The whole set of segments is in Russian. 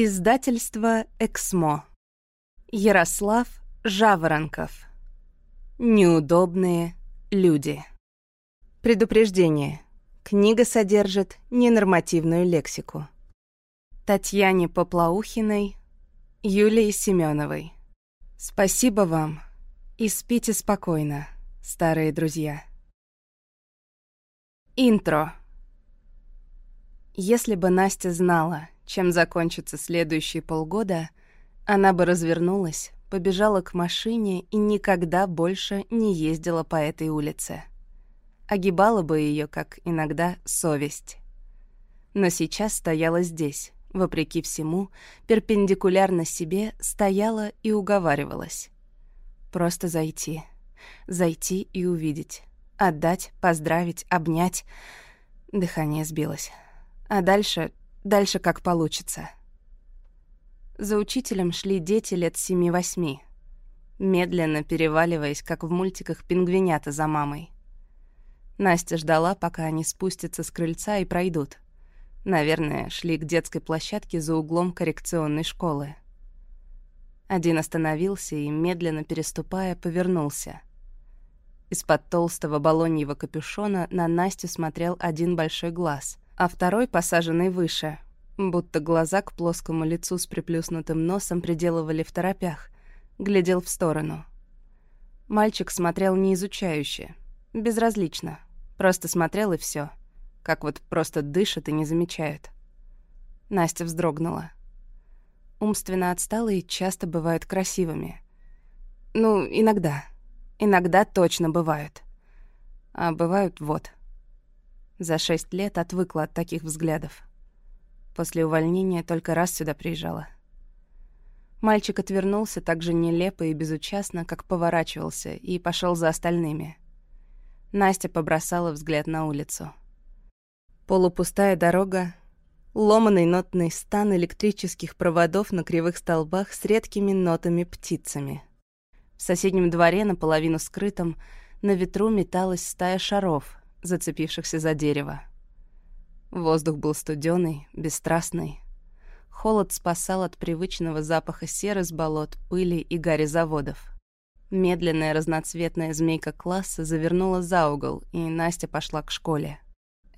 Издательство «Эксмо». Ярослав Жаворонков. Неудобные люди. Предупреждение. Книга содержит ненормативную лексику. Татьяне Поплаухиной, Юлии Семеновой. Спасибо вам и спите спокойно, старые друзья. Интро. Если бы Настя знала, чем закончится следующие полгода, она бы развернулась, побежала к машине и никогда больше не ездила по этой улице. Огибала бы ее, как иногда, совесть. Но сейчас стояла здесь, вопреки всему, перпендикулярно себе стояла и уговаривалась. Просто зайти. Зайти и увидеть. Отдать, поздравить, обнять. Дыхание сбилось. А дальше Дальше как получится. За учителем шли дети лет семи-восьми, медленно переваливаясь, как в мультиках пингвинята за мамой. Настя ждала, пока они спустятся с крыльца и пройдут. Наверное, шли к детской площадке за углом коррекционной школы. Один остановился и, медленно переступая, повернулся. Из-под толстого балоньего капюшона на Настю смотрел один большой глаз — а второй, посаженный выше, будто глаза к плоскому лицу с приплюснутым носом приделывали в торопях, глядел в сторону. Мальчик смотрел не изучающе, безразлично, просто смотрел и все, как вот просто дышит и не замечает. Настя вздрогнула. Умственно отсталые часто бывают красивыми. Ну, иногда. Иногда точно бывают. А бывают вот — за шесть лет отвыкла от таких взглядов. После увольнения только раз сюда приезжала. Мальчик отвернулся так же нелепо и безучастно, как поворачивался, и пошел за остальными. Настя побросала взгляд на улицу. Полупустая дорога, ломаный нотный стан электрических проводов на кривых столбах с редкими нотами-птицами. В соседнем дворе, наполовину скрытом, на ветру металась стая шаров, зацепившихся за дерево. Воздух был студеный, бесстрастный. Холод спасал от привычного запаха серы с болот, пыли и гари заводов. Медленная разноцветная змейка класса завернула за угол, и Настя пошла к школе.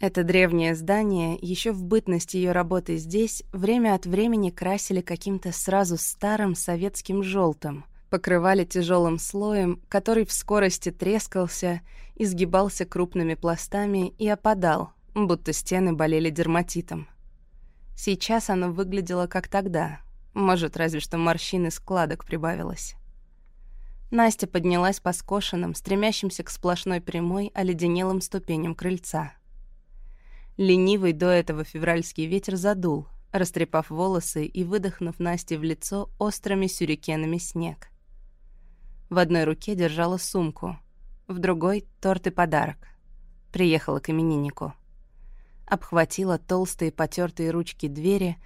Это древнее здание, еще в бытность ее работы здесь, время от времени красили каким-то сразу старым советским желтым, покрывали тяжелым слоем, который в скорости трескался, изгибался крупными пластами и опадал, будто стены болели дерматитом. Сейчас оно выглядело как тогда, может, разве что морщины складок прибавилось. Настя поднялась по скошенным, стремящимся к сплошной прямой, оледенелым ступеням крыльца. Ленивый до этого февральский ветер задул, растрепав волосы и выдохнув Насте в лицо острыми сюрикенами снег. В одной руке держала сумку, в другой — торт и подарок. Приехала к имениннику. Обхватила толстые потертые ручки двери,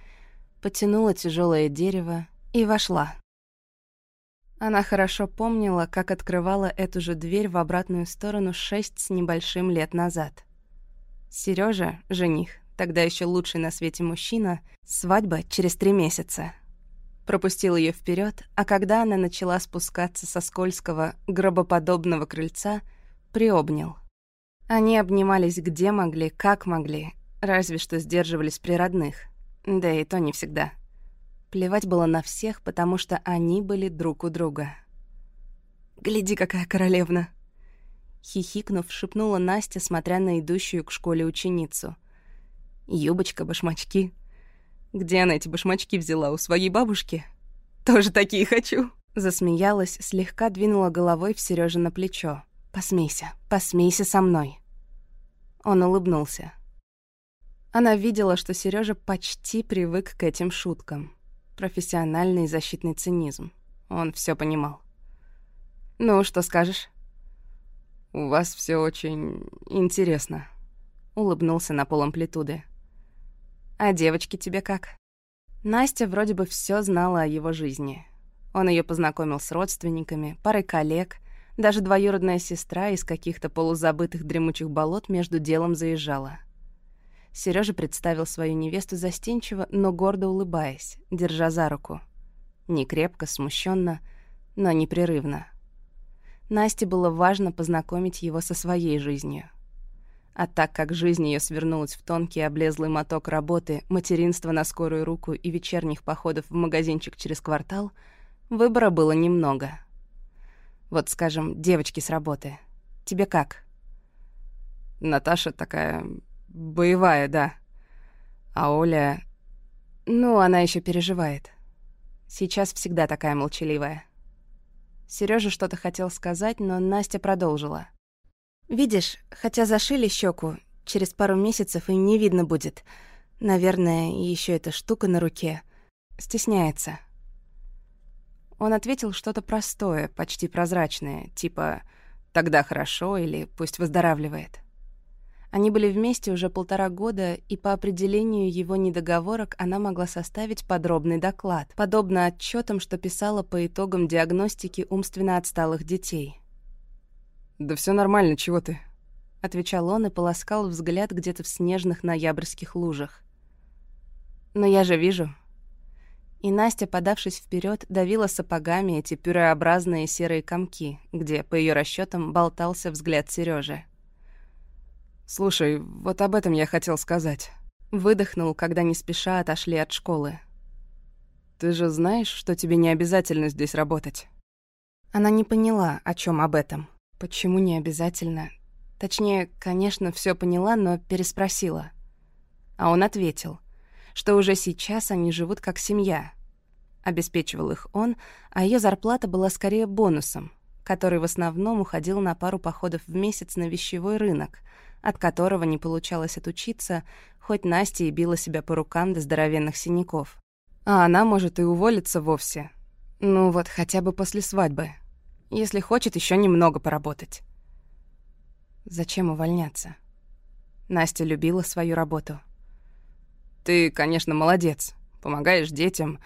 потянула тяжелое дерево и вошла. Она хорошо помнила, как открывала эту же дверь в обратную сторону шесть с небольшим лет назад. Сережа, жених, тогда еще лучший на свете мужчина, свадьба через три месяца — пропустил ее вперед, а когда она начала спускаться со скользкого, гробоподобного крыльца, приобнял. Они обнимались где могли, как могли, разве что сдерживались при родных. Да и то не всегда. Плевать было на всех, потому что они были друг у друга. «Гляди, какая королевна!» Хихикнув, шепнула Настя, смотря на идущую к школе ученицу. «Юбочка, башмачки», где она эти башмачки взяла? У своей бабушки? Тоже такие хочу. Засмеялась, слегка двинула головой в Серёжа на плечо. «Посмейся, посмейся со мной». Он улыбнулся. Она видела, что Сережа почти привык к этим шуткам. Профессиональный защитный цинизм. Он все понимал. «Ну, что скажешь?» «У вас все очень интересно», — улыбнулся на пол амплитуды. А девочки тебе как? Настя вроде бы все знала о его жизни. Он ее познакомил с родственниками, парой коллег, даже двоюродная сестра из каких-то полузабытых дремучих болот между делом заезжала. Сережа представил свою невесту застенчиво, но гордо улыбаясь, держа за руку. Не крепко, смущенно, но непрерывно. Насте было важно познакомить его со своей жизнью. А так как жизнь ее свернулась в тонкий облезлый моток работы, материнства на скорую руку и вечерних походов в магазинчик через квартал, выбора было немного. Вот, скажем, девочки с работы. Тебе как? Наташа такая боевая, да. А Оля... Ну, она еще переживает. Сейчас всегда такая молчаливая. Сережа что-то хотел сказать, но Настя продолжила. «Видишь, хотя зашили щеку, через пару месяцев и не видно будет. Наверное, еще эта штука на руке. Стесняется». Он ответил что-то простое, почти прозрачное, типа «тогда хорошо» или «пусть выздоравливает». Они были вместе уже полтора года, и по определению его недоговорок она могла составить подробный доклад, подобно отчетам, что писала по итогам диагностики умственно отсталых детей. «Да все нормально, чего ты?» — отвечал он и полоскал взгляд где-то в снежных ноябрьских лужах. «Но я же вижу». И Настя, подавшись вперед, давила сапогами эти пюреобразные серые комки, где, по ее расчетам, болтался взгляд Сережи. «Слушай, вот об этом я хотел сказать». Выдохнул, когда не спеша отошли от школы. «Ты же знаешь, что тебе не обязательно здесь работать?» Она не поняла, о чем об этом. Почему не обязательно? Точнее, конечно, все поняла, но переспросила. А он ответил, что уже сейчас они живут как семья. Обеспечивал их он, а ее зарплата была скорее бонусом, который в основном уходил на пару походов в месяц на вещевой рынок — от которого не получалось отучиться, хоть Настя и била себя по рукам до здоровенных синяков. А она может и уволиться вовсе. Ну вот, хотя бы после свадьбы. Если хочет еще немного поработать. Зачем увольняться? Настя любила свою работу. «Ты, конечно, молодец. Помогаешь детям.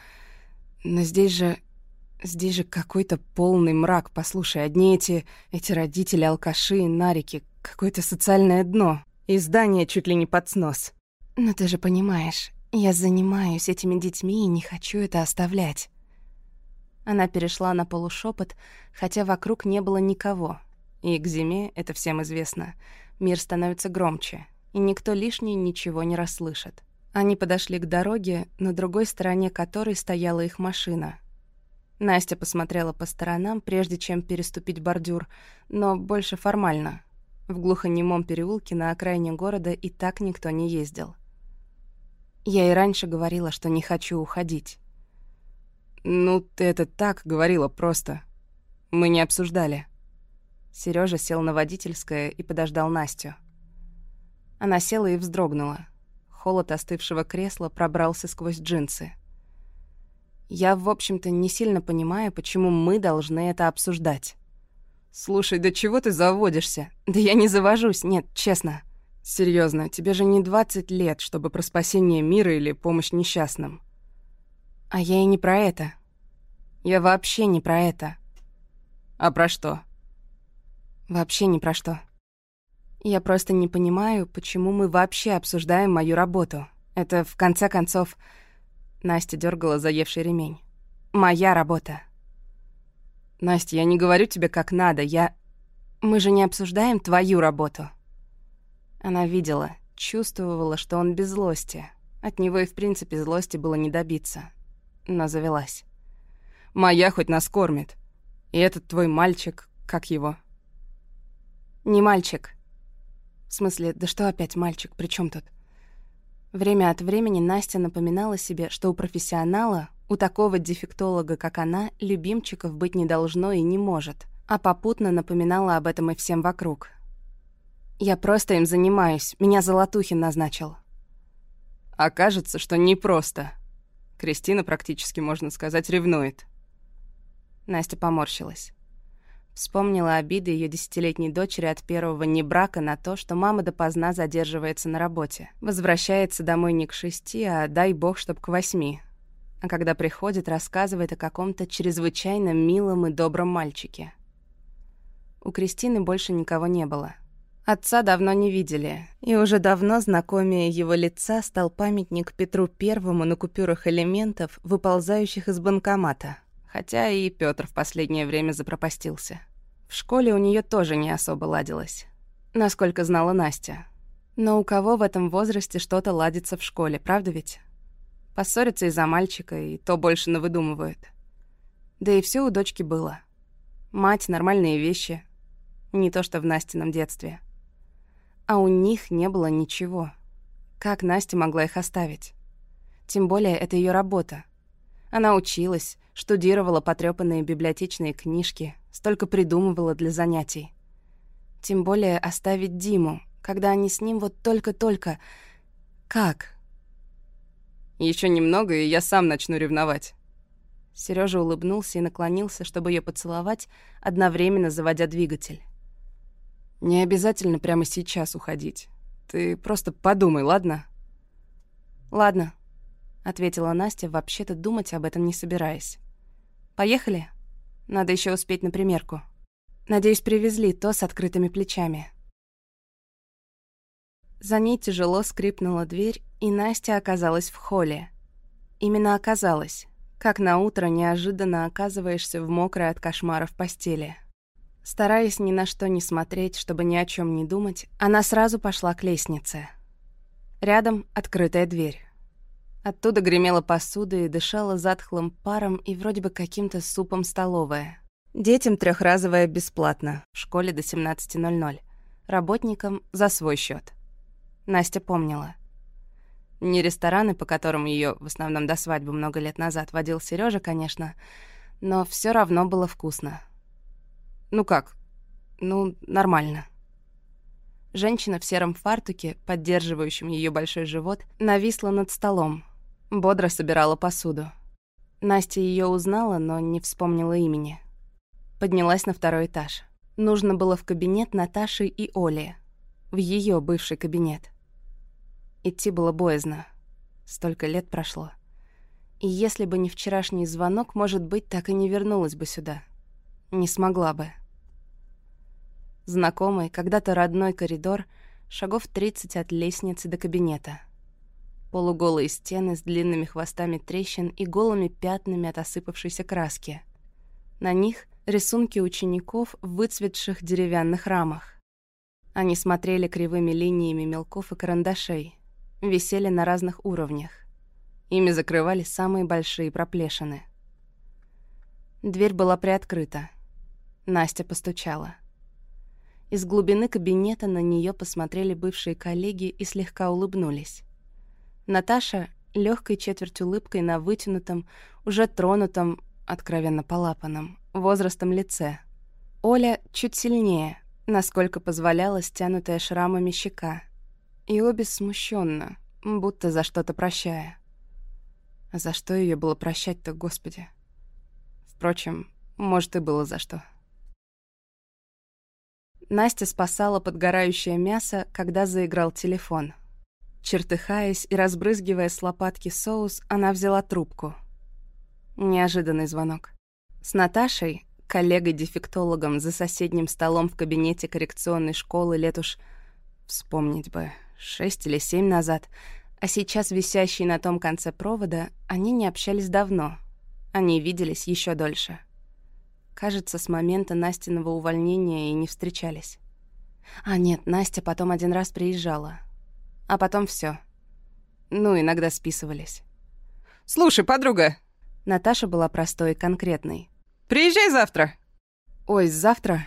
Но здесь же... Здесь же какой-то полный мрак. Послушай, одни эти... Эти родители-алкаши, нарики, Какое-то социальное дно. И здание чуть ли не под снос. Но ты же понимаешь, я занимаюсь этими детьми и не хочу это оставлять. Она перешла на полушепот, хотя вокруг не было никого. И к зиме, это всем известно, мир становится громче, и никто лишний ничего не расслышит. Они подошли к дороге, на другой стороне которой стояла их машина. Настя посмотрела по сторонам, прежде чем переступить бордюр, но больше формально — в глухонемом переулке на окраине города и так никто не ездил. Я и раньше говорила, что не хочу уходить. «Ну, ты это так говорила просто. Мы не обсуждали». Сережа сел на водительское и подождал Настю. Она села и вздрогнула. Холод остывшего кресла пробрался сквозь джинсы. «Я, в общем-то, не сильно понимаю, почему мы должны это обсуждать». «Слушай, да чего ты заводишься?» «Да я не завожусь, нет, честно». Серьезно, тебе же не 20 лет, чтобы про спасение мира или помощь несчастным». «А я и не про это. Я вообще не про это». «А про что?» «Вообще не про что. Я просто не понимаю, почему мы вообще обсуждаем мою работу. Это, в конце концов...» Настя дергала заевший ремень. «Моя работа». Настя, я не говорю тебе как надо, я... Мы же не обсуждаем твою работу. Она видела, чувствовала, что он без злости. От него и в принципе злости было не добиться. Но завелась. Моя хоть нас кормит. И этот твой мальчик, как его? Не мальчик. В смысле, да что опять мальчик, при чем тут? Время от времени Настя напоминала себе, что у профессионала у такого дефектолога, как она, любимчиков быть не должно и не может, а попутно напоминала об этом и всем вокруг. «Я просто им занимаюсь, меня Золотухин назначил». «Окажется, что не просто. Кристина практически, можно сказать, ревнует». Настя поморщилась. Вспомнила обиды ее десятилетней дочери от первого небрака на то, что мама допоздна задерживается на работе. Возвращается домой не к шести, а дай бог, чтоб к восьми, а когда приходит, рассказывает о каком-то чрезвычайно милом и добром мальчике. У Кристины больше никого не было. Отца давно не видели, и уже давно знакомее его лица стал памятник Петру Первому на купюрах элементов, выползающих из банкомата. Хотя и Петр в последнее время запропастился. В школе у нее тоже не особо ладилось. Насколько знала Настя. Но у кого в этом возрасте что-то ладится в школе, правда ведь? Поссориться из-за мальчика, и то больше навыдумывают. Да и все у дочки было. Мать, нормальные вещи. Не то что в Настином детстве. А у них не было ничего. Как Настя могла их оставить? Тем более это ее работа. Она училась, штудировала потрёпанные библиотечные книжки, столько придумывала для занятий. Тем более оставить Диму, когда они с ним вот только-только... Как? Еще немного, и я сам начну ревновать. Сережа улыбнулся и наклонился, чтобы ее поцеловать, одновременно заводя двигатель. «Не обязательно прямо сейчас уходить. Ты просто подумай, ладно?» «Ладно», — ответила Настя, вообще-то думать об этом не собираясь. «Поехали? Надо еще успеть на примерку. Надеюсь, привезли то с открытыми плечами». За ней тяжело скрипнула дверь, и Настя оказалась в холле. Именно оказалась, как на утро неожиданно оказываешься в мокрой от кошмаров постели. Стараясь ни на что не смотреть, чтобы ни о чем не думать, она сразу пошла к лестнице. Рядом открытая дверь. Оттуда гремела посуда и дышала затхлым паром и вроде бы каким-то супом столовая. Детям трехразовая бесплатно, в школе до 17.00. Работникам за свой счет. Настя помнила. Не рестораны, по которым ее в основном до свадьбы много лет назад водил Сережа, конечно, но все равно было вкусно. Ну как? Ну, нормально. Женщина в сером фартуке, поддерживающем ее большой живот, нависла над столом. Бодро собирала посуду. Настя ее узнала, но не вспомнила имени. Поднялась на второй этаж. Нужно было в кабинет Наташи и Оли. В ее бывший кабинет. Идти было боязно. Столько лет прошло. И если бы не вчерашний звонок, может быть, так и не вернулась бы сюда. Не смогла бы. Знакомый, когда-то родной коридор, шагов 30 от лестницы до кабинета. Полуголые стены с длинными хвостами трещин и голыми пятнами от осыпавшейся краски. На них рисунки учеников в выцветших деревянных рамах. Они смотрели кривыми линиями мелков и карандашей, висели на разных уровнях. Ими закрывали самые большие проплешины. Дверь была приоткрыта. Настя постучала. Из глубины кабинета на нее посмотрели бывшие коллеги и слегка улыбнулись. Наташа легкой четверть улыбкой на вытянутом, уже тронутом, откровенно полапанном, возрастом лице. Оля чуть сильнее, насколько позволяла стянутая шрамами щека — и обе смущенно, будто за что-то прощая. За что ее было прощать-то, Господи? Впрочем, может, и было за что. Настя спасала подгорающее мясо, когда заиграл телефон. Чертыхаясь и разбрызгивая с лопатки соус, она взяла трубку. Неожиданный звонок. С Наташей, коллегой-дефектологом за соседним столом в кабинете коррекционной школы лет уж вспомнить бы, шесть или семь назад, а сейчас висящий на том конце провода, они не общались давно. Они виделись еще дольше. Кажется, с момента Настиного увольнения и не встречались. А нет, Настя потом один раз приезжала. А потом все. Ну, иногда списывались. «Слушай, подруга!» Наташа была простой и конкретной. «Приезжай завтра!» «Ой, завтра?»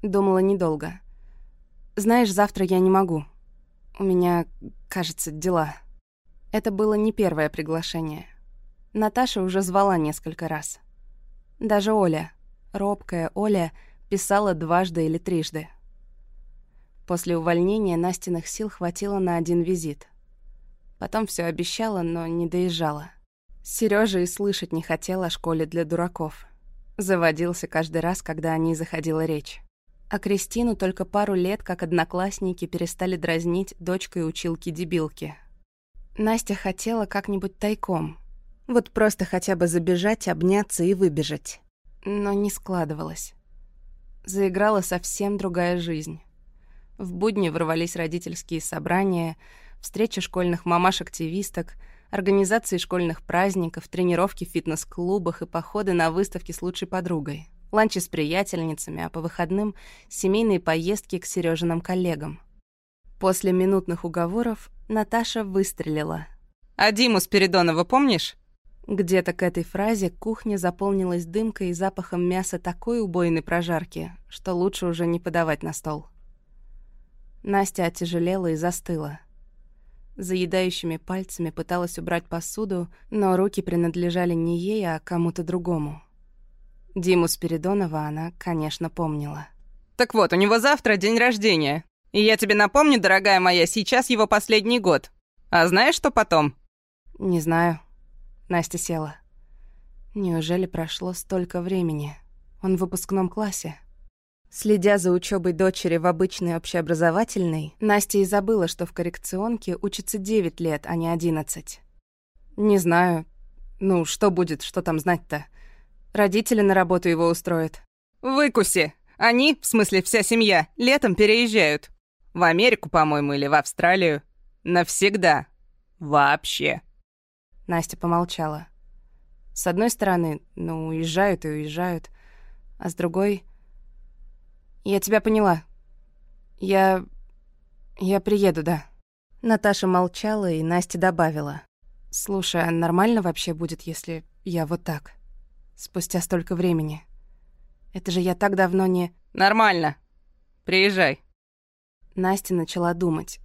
Думала недолго. «Знаешь, завтра я не могу. У меня, кажется, дела. Это было не первое приглашение. Наташа уже звала несколько раз. Даже Оля, робкая Оля, писала дважды или трижды. После увольнения Настиных сил хватило на один визит. Потом все обещала, но не доезжала. Сережа и слышать не хотел о школе для дураков. Заводился каждый раз, когда о ней заходила речь. А Кристину только пару лет, как одноклассники, перестали дразнить дочкой училки-дебилки. Настя хотела как-нибудь тайком. Вот просто хотя бы забежать, обняться и выбежать. Но не складывалось. Заиграла совсем другая жизнь. В будни ворвались родительские собрания, встречи школьных мамаш-активисток, организации школьных праздников, тренировки в фитнес-клубах и походы на выставки с лучшей подругой, ланчи с приятельницами, а по выходным — семейные поездки к Сережиным коллегам. После минутных уговоров Наташа выстрелила. «А Диму Спиридонова помнишь?» Где-то к этой фразе кухня заполнилась дымкой и запахом мяса такой убойной прожарки, что лучше уже не подавать на стол. Настя оттяжелела и застыла. Заедающими пальцами пыталась убрать посуду, но руки принадлежали не ей, а кому-то другому. Диму Спиридонова она, конечно, помнила. «Так вот, у него завтра день рождения. И я тебе напомню, дорогая моя, сейчас его последний год. А знаешь, что потом?» «Не знаю». Настя села. Неужели прошло столько времени? Он в выпускном классе. Следя за учебой дочери в обычной общеобразовательной, Настя и забыла, что в коррекционке учится 9 лет, а не 11. «Не знаю. Ну, что будет, что там знать-то? Родители на работу его устроят». «Выкуси! Они, в смысле вся семья, летом переезжают. В Америку, по-моему, или в Австралию. Навсегда. Вообще». Настя помолчала. С одной стороны, ну, уезжают и уезжают, а с другой... Я тебя поняла. Я... я приеду, да. Наташа молчала, и Настя добавила. «Слушай, а нормально вообще будет, если я вот так? Спустя столько времени. Это же я так давно не...» «Нормально. Приезжай». Настя начала думать.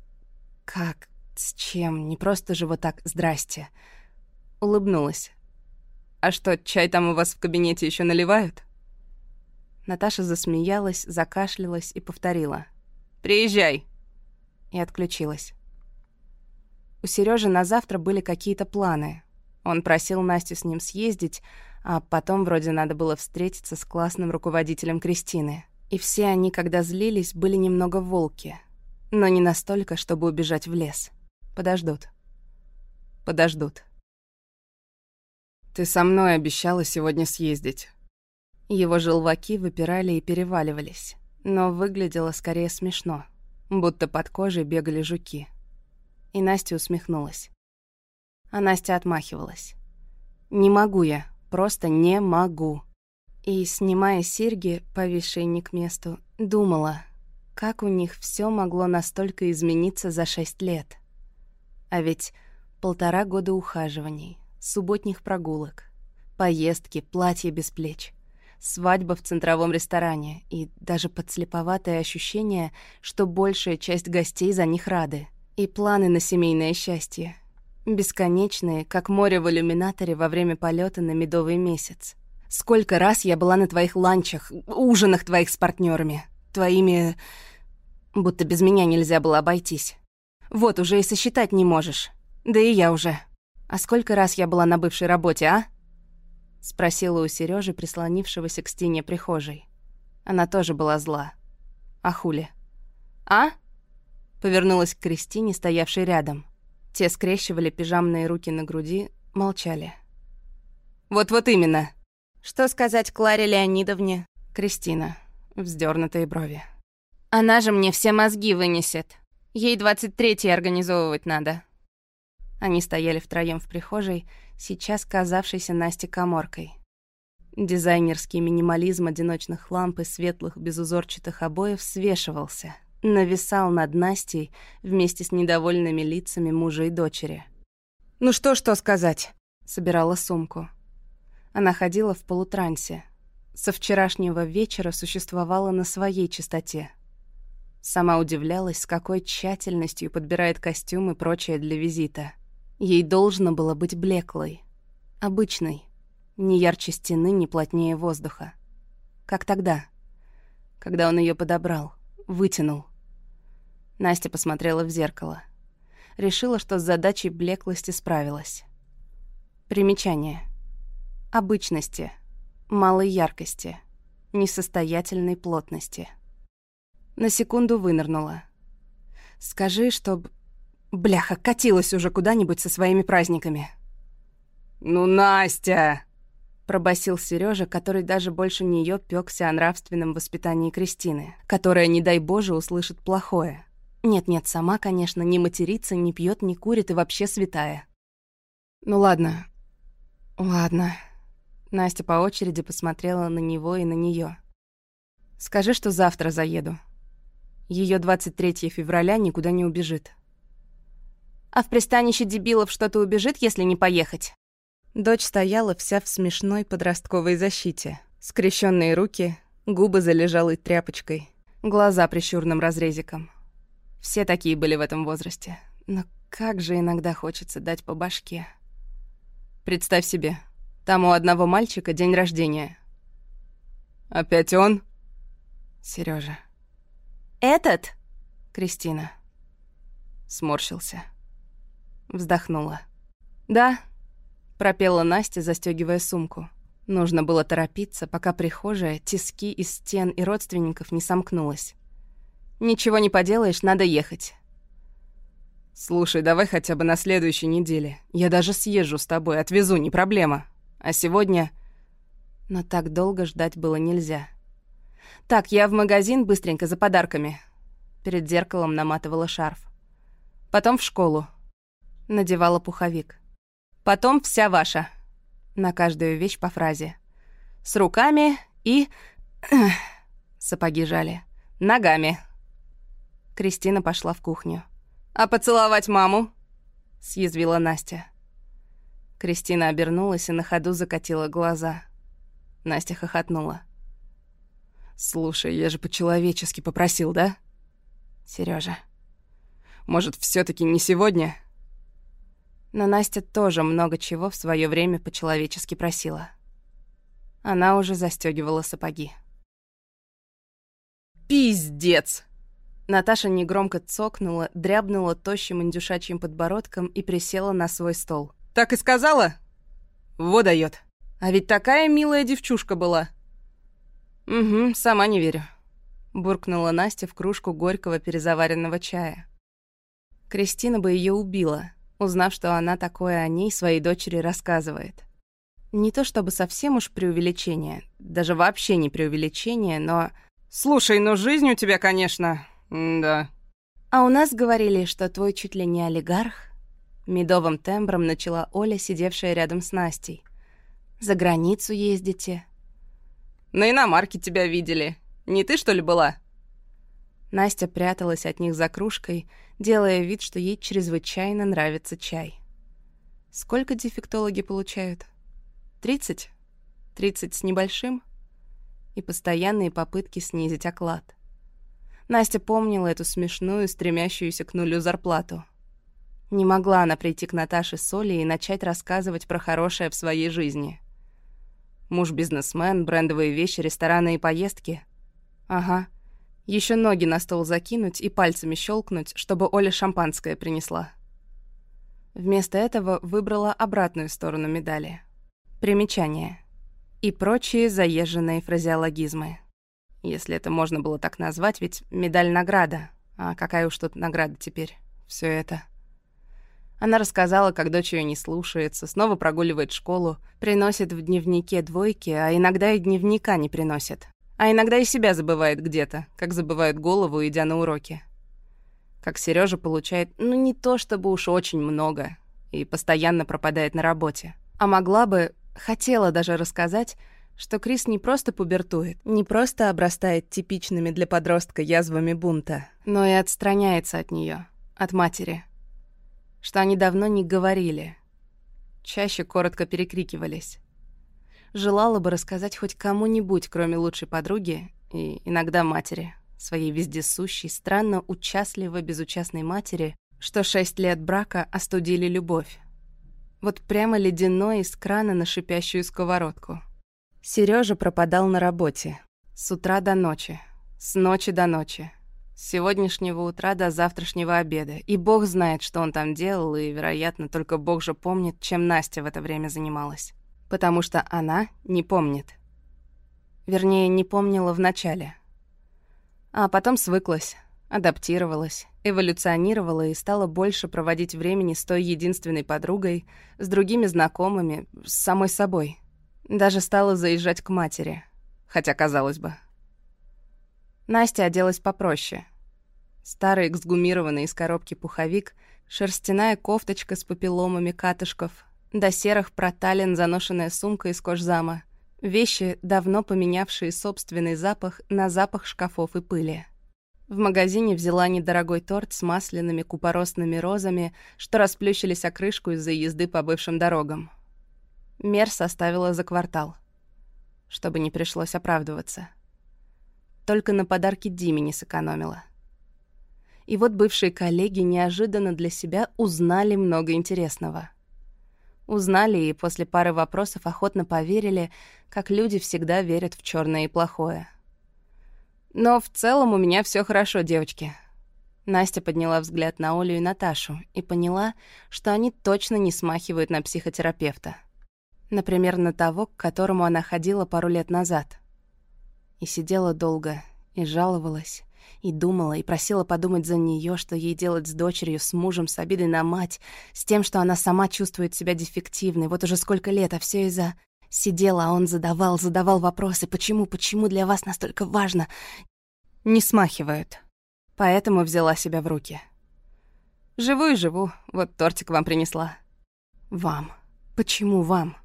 «Как? С чем? Не просто же вот так «здрасте». Улыбнулась. «А что, чай там у вас в кабинете еще наливают?» Наташа засмеялась, закашлялась и повторила. «Приезжай!» И отключилась. У Сережи на завтра были какие-то планы. Он просил Настю с ним съездить, а потом вроде надо было встретиться с классным руководителем Кристины. И все они, когда злились, были немного волки. Но не настолько, чтобы убежать в лес. Подождут. Подождут. «Ты со мной обещала сегодня съездить». Его желваки выпирали и переваливались, но выглядело скорее смешно, будто под кожей бегали жуки. И Настя усмехнулась. А Настя отмахивалась. «Не могу я, просто не могу». И, снимая серьги, повисшие не к месту, думала, как у них все могло настолько измениться за шесть лет. А ведь полтора года ухаживаний, субботних прогулок, поездки, платье без плеч свадьба в центровом ресторане и даже подслеповатое ощущение, что большая часть гостей за них рады. И планы на семейное счастье. Бесконечные, как море в иллюминаторе во время полета на медовый месяц. Сколько раз я была на твоих ланчах, ужинах твоих с партнерами, твоими... Будто без меня нельзя было обойтись. Вот уже и сосчитать не можешь. Да и я уже. А сколько раз я была на бывшей работе, а? — спросила у Сережи, прислонившегося к стене прихожей. Она тоже была зла. «А хули?» «А?» — повернулась к Кристине, стоявшей рядом. Те скрещивали пижамные руки на груди, молчали. «Вот-вот именно!» «Что сказать Кларе Леонидовне?» Кристина, вздернутые брови. «Она же мне все мозги вынесет. Ей двадцать третий организовывать надо». Они стояли втроем в прихожей, сейчас казавшейся Насте коморкой. Дизайнерский минимализм одиночных ламп и светлых безузорчатых обоев свешивался, нависал над Настей вместе с недовольными лицами мужа и дочери. «Ну что, что сказать?» — собирала сумку. Она ходила в полутрансе. Со вчерашнего вечера существовала на своей чистоте. Сама удивлялась, с какой тщательностью подбирает костюм и прочее для визита — Ей должно было быть блеклой, обычной, не ярче стены, не плотнее воздуха. Как тогда, когда он ее подобрал, вытянул. Настя посмотрела в зеркало. Решила, что с задачей блеклости справилась. Примечание. Обычности, малой яркости, несостоятельной плотности. На секунду вынырнула. «Скажи, чтоб Бляха, катилась уже куда-нибудь со своими праздниками. «Ну, Настя!» пробасил Сережа, который даже больше нее пёкся о нравственном воспитании Кристины, которая, не дай Боже, услышит плохое. Нет-нет, сама, конечно, не матерится, не пьет, не курит и вообще святая. Ну ладно. Ладно. Настя по очереди посмотрела на него и на нее. Скажи, что завтра заеду. Ее 23 февраля никуда не убежит. А в пристанище дебилов что-то убежит, если не поехать? Дочь стояла вся в смешной подростковой защите. Скрещенные руки, губы залежалой тряпочкой, глаза прищурным разрезиком. Все такие были в этом возрасте. Но как же иногда хочется дать по башке. Представь себе, там у одного мальчика день рождения. «Опять он?» Сережа. «Этот?» Кристина. Сморщился. Вздохнула. «Да, пропела Настя, застегивая сумку. Нужно было торопиться, пока прихожая, тиски из стен и родственников не сомкнулась. «Ничего не поделаешь, надо ехать». «Слушай, давай хотя бы на следующей неделе. Я даже съезжу с тобой, отвезу, не проблема. А сегодня...» Но так долго ждать было нельзя. «Так, я в магазин быстренько за подарками». Перед зеркалом наматывала шарф. Потом в школу. Надевала пуховик. Потом вся ваша. На каждую вещь по фразе. С руками и... Сапоги жали. Ногами. Кристина пошла в кухню. «А поцеловать маму?» — съязвила Настя. Кристина обернулась и на ходу закатила глаза. Настя хохотнула. «Слушай, я же по-человечески попросил, да?» Сережа. «Может, все таки не сегодня?» Но Настя тоже много чего в свое время по-человечески просила. Она уже застегивала сапоги. «Пиздец!» Наташа негромко цокнула, дрябнула тощим индюшачьим подбородком и присела на свой стол. «Так и сказала?» «Во дает. А ведь такая милая девчушка была». «Угу, сама не верю», — буркнула Настя в кружку горького перезаваренного чая. Кристина бы ее убила, узнав, что она такое о ней своей дочери рассказывает. Не то чтобы совсем уж преувеличение, даже вообще не преувеличение, но... «Слушай, ну жизнь у тебя, конечно, да». «А у нас говорили, что твой чуть ли не олигарх?» Медовым тембром начала Оля, сидевшая рядом с Настей. «За границу ездите?» «На иномарке тебя видели. Не ты, что ли, была?» Настя пряталась от них за кружкой, делая вид, что ей чрезвычайно нравится чай. Сколько дефектологи получают? Тридцать? Тридцать с небольшим? И постоянные попытки снизить оклад. Настя помнила эту смешную, стремящуюся к нулю зарплату. Не могла она прийти к Наташе с Олей и начать рассказывать про хорошее в своей жизни. Муж бизнесмен, брендовые вещи, рестораны и поездки. Ага. Еще ноги на стол закинуть и пальцами щелкнуть, чтобы Оля шампанское принесла. Вместо этого выбрала обратную сторону медали. Примечание. И прочие заезженные фразеологизмы. Если это можно было так назвать, ведь медаль награда. А какая уж тут награда теперь? Все это. Она рассказала, как дочь ее не слушается, снова прогуливает школу, приносит в дневнике двойки, а иногда и дневника не приносит. А иногда и себя забывает где-то, как забывает голову, идя на уроки. Как Сережа получает, ну не то чтобы уж очень много, и постоянно пропадает на работе. А могла бы, хотела даже рассказать, что Крис не просто пубертует, не просто обрастает типичными для подростка язвами бунта, но и отстраняется от нее, от матери. Что они давно не говорили. Чаще коротко перекрикивались желала бы рассказать хоть кому-нибудь, кроме лучшей подруги и иногда матери, своей вездесущей, странно участливо безучастной матери, что шесть лет брака остудили любовь. Вот прямо ледяной из крана на шипящую сковородку. Сережа пропадал на работе. С утра до ночи. С ночи до ночи. С сегодняшнего утра до завтрашнего обеда. И бог знает, что он там делал, и, вероятно, только бог же помнит, чем Настя в это время занималась потому что она не помнит. Вернее, не помнила в начале. А потом свыклась, адаптировалась, эволюционировала и стала больше проводить времени с той единственной подругой, с другими знакомыми, с самой собой. Даже стала заезжать к матери. Хотя, казалось бы. Настя оделась попроще. Старый эксгумированный из коробки пуховик, шерстяная кофточка с папилломами катышков, до серых проталин заношенная сумка из кожзама. Вещи, давно поменявшие собственный запах на запах шкафов и пыли. В магазине взяла недорогой торт с масляными купоросными розами, что расплющились о крышку из-за езды по бывшим дорогам. Мер составила за квартал, чтобы не пришлось оправдываться. Только на подарки Диме не сэкономила. И вот бывшие коллеги неожиданно для себя узнали много интересного. Узнали и после пары вопросов охотно поверили, как люди всегда верят в черное и плохое. Но в целом у меня все хорошо, девочки. Настя подняла взгляд на Олю и Наташу и поняла, что они точно не смахивают на психотерапевта. Например, на того, к которому она ходила пару лет назад. И сидела долго, и жаловалась, и думала, и просила подумать за нее, что ей делать с дочерью, с мужем, с обидой на мать, с тем, что она сама чувствует себя дефективной. Вот уже сколько лет, а все из-за... Сидела, а он задавал, задавал вопросы. Почему, почему для вас настолько важно? Не смахивают. Поэтому взяла себя в руки. Живу и живу. Вот тортик вам принесла. Вам. Почему вам?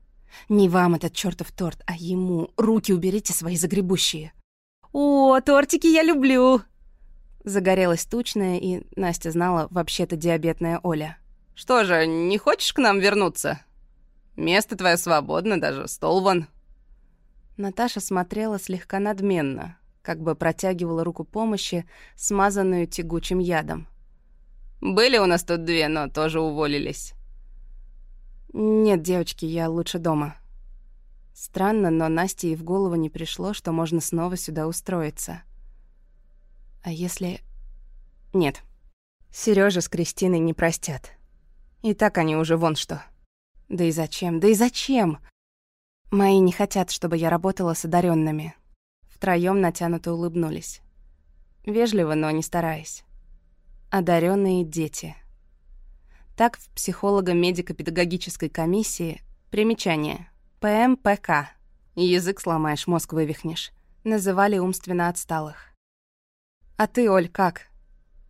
Не вам этот чертов торт, а ему. Руки уберите свои загребущие. О, тортики я люблю. Загорелась тучная, и Настя знала, вообще-то диабетная Оля. «Что же, не хочешь к нам вернуться?» Место твое свободно, даже стол вон». Наташа смотрела слегка надменно, как бы протягивала руку помощи, смазанную тягучим ядом. «Были у нас тут две, но тоже уволились». «Нет, девочки, я лучше дома». Странно, но Насте и в голову не пришло, что можно снова сюда устроиться. А если... Нет. Сережа с Кристиной не простят. И так они уже вон что. Да и зачем? Да и зачем? Мои не хотят, чтобы я работала с одаренными. Втроем натянуто улыбнулись. Вежливо, но не стараясь. Одаренные дети. Так в психолого-медико-педагогической комиссии примечание ПМПК. Язык сломаешь, мозг вывихнешь. Называли умственно отсталых. А ты, Оль, как?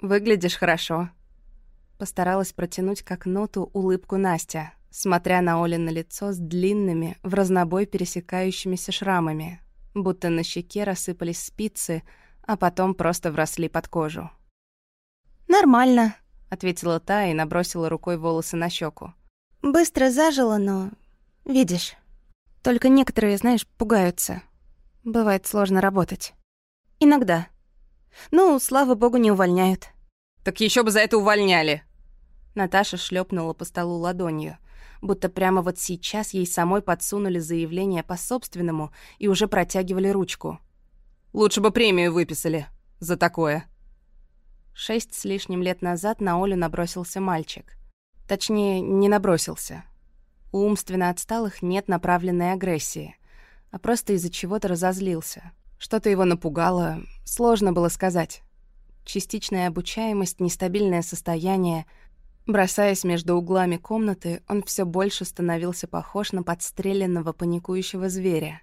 Выглядишь хорошо. Постаралась протянуть как ноту улыбку Настя смотря на Оле на лицо с длинными, в разнобой пересекающимися шрамами, будто на щеке рассыпались спицы, а потом просто вросли под кожу. «Нормально», — ответила та и набросила рукой волосы на щеку. «Быстро зажило, но... видишь. Только некоторые, знаешь, пугаются. Бывает сложно работать. Иногда. Ну, слава богу, не увольняют». «Так еще бы за это увольняли!» Наташа шлепнула по столу ладонью будто прямо вот сейчас ей самой подсунули заявление по собственному и уже протягивали ручку. «Лучше бы премию выписали за такое». Шесть с лишним лет назад на Олю набросился мальчик. Точнее, не набросился. У умственно отсталых нет направленной агрессии, а просто из-за чего-то разозлился. Что-то его напугало, сложно было сказать. Частичная обучаемость, нестабильное состояние — Бросаясь между углами комнаты, он все больше становился похож на подстреленного паникующего зверя.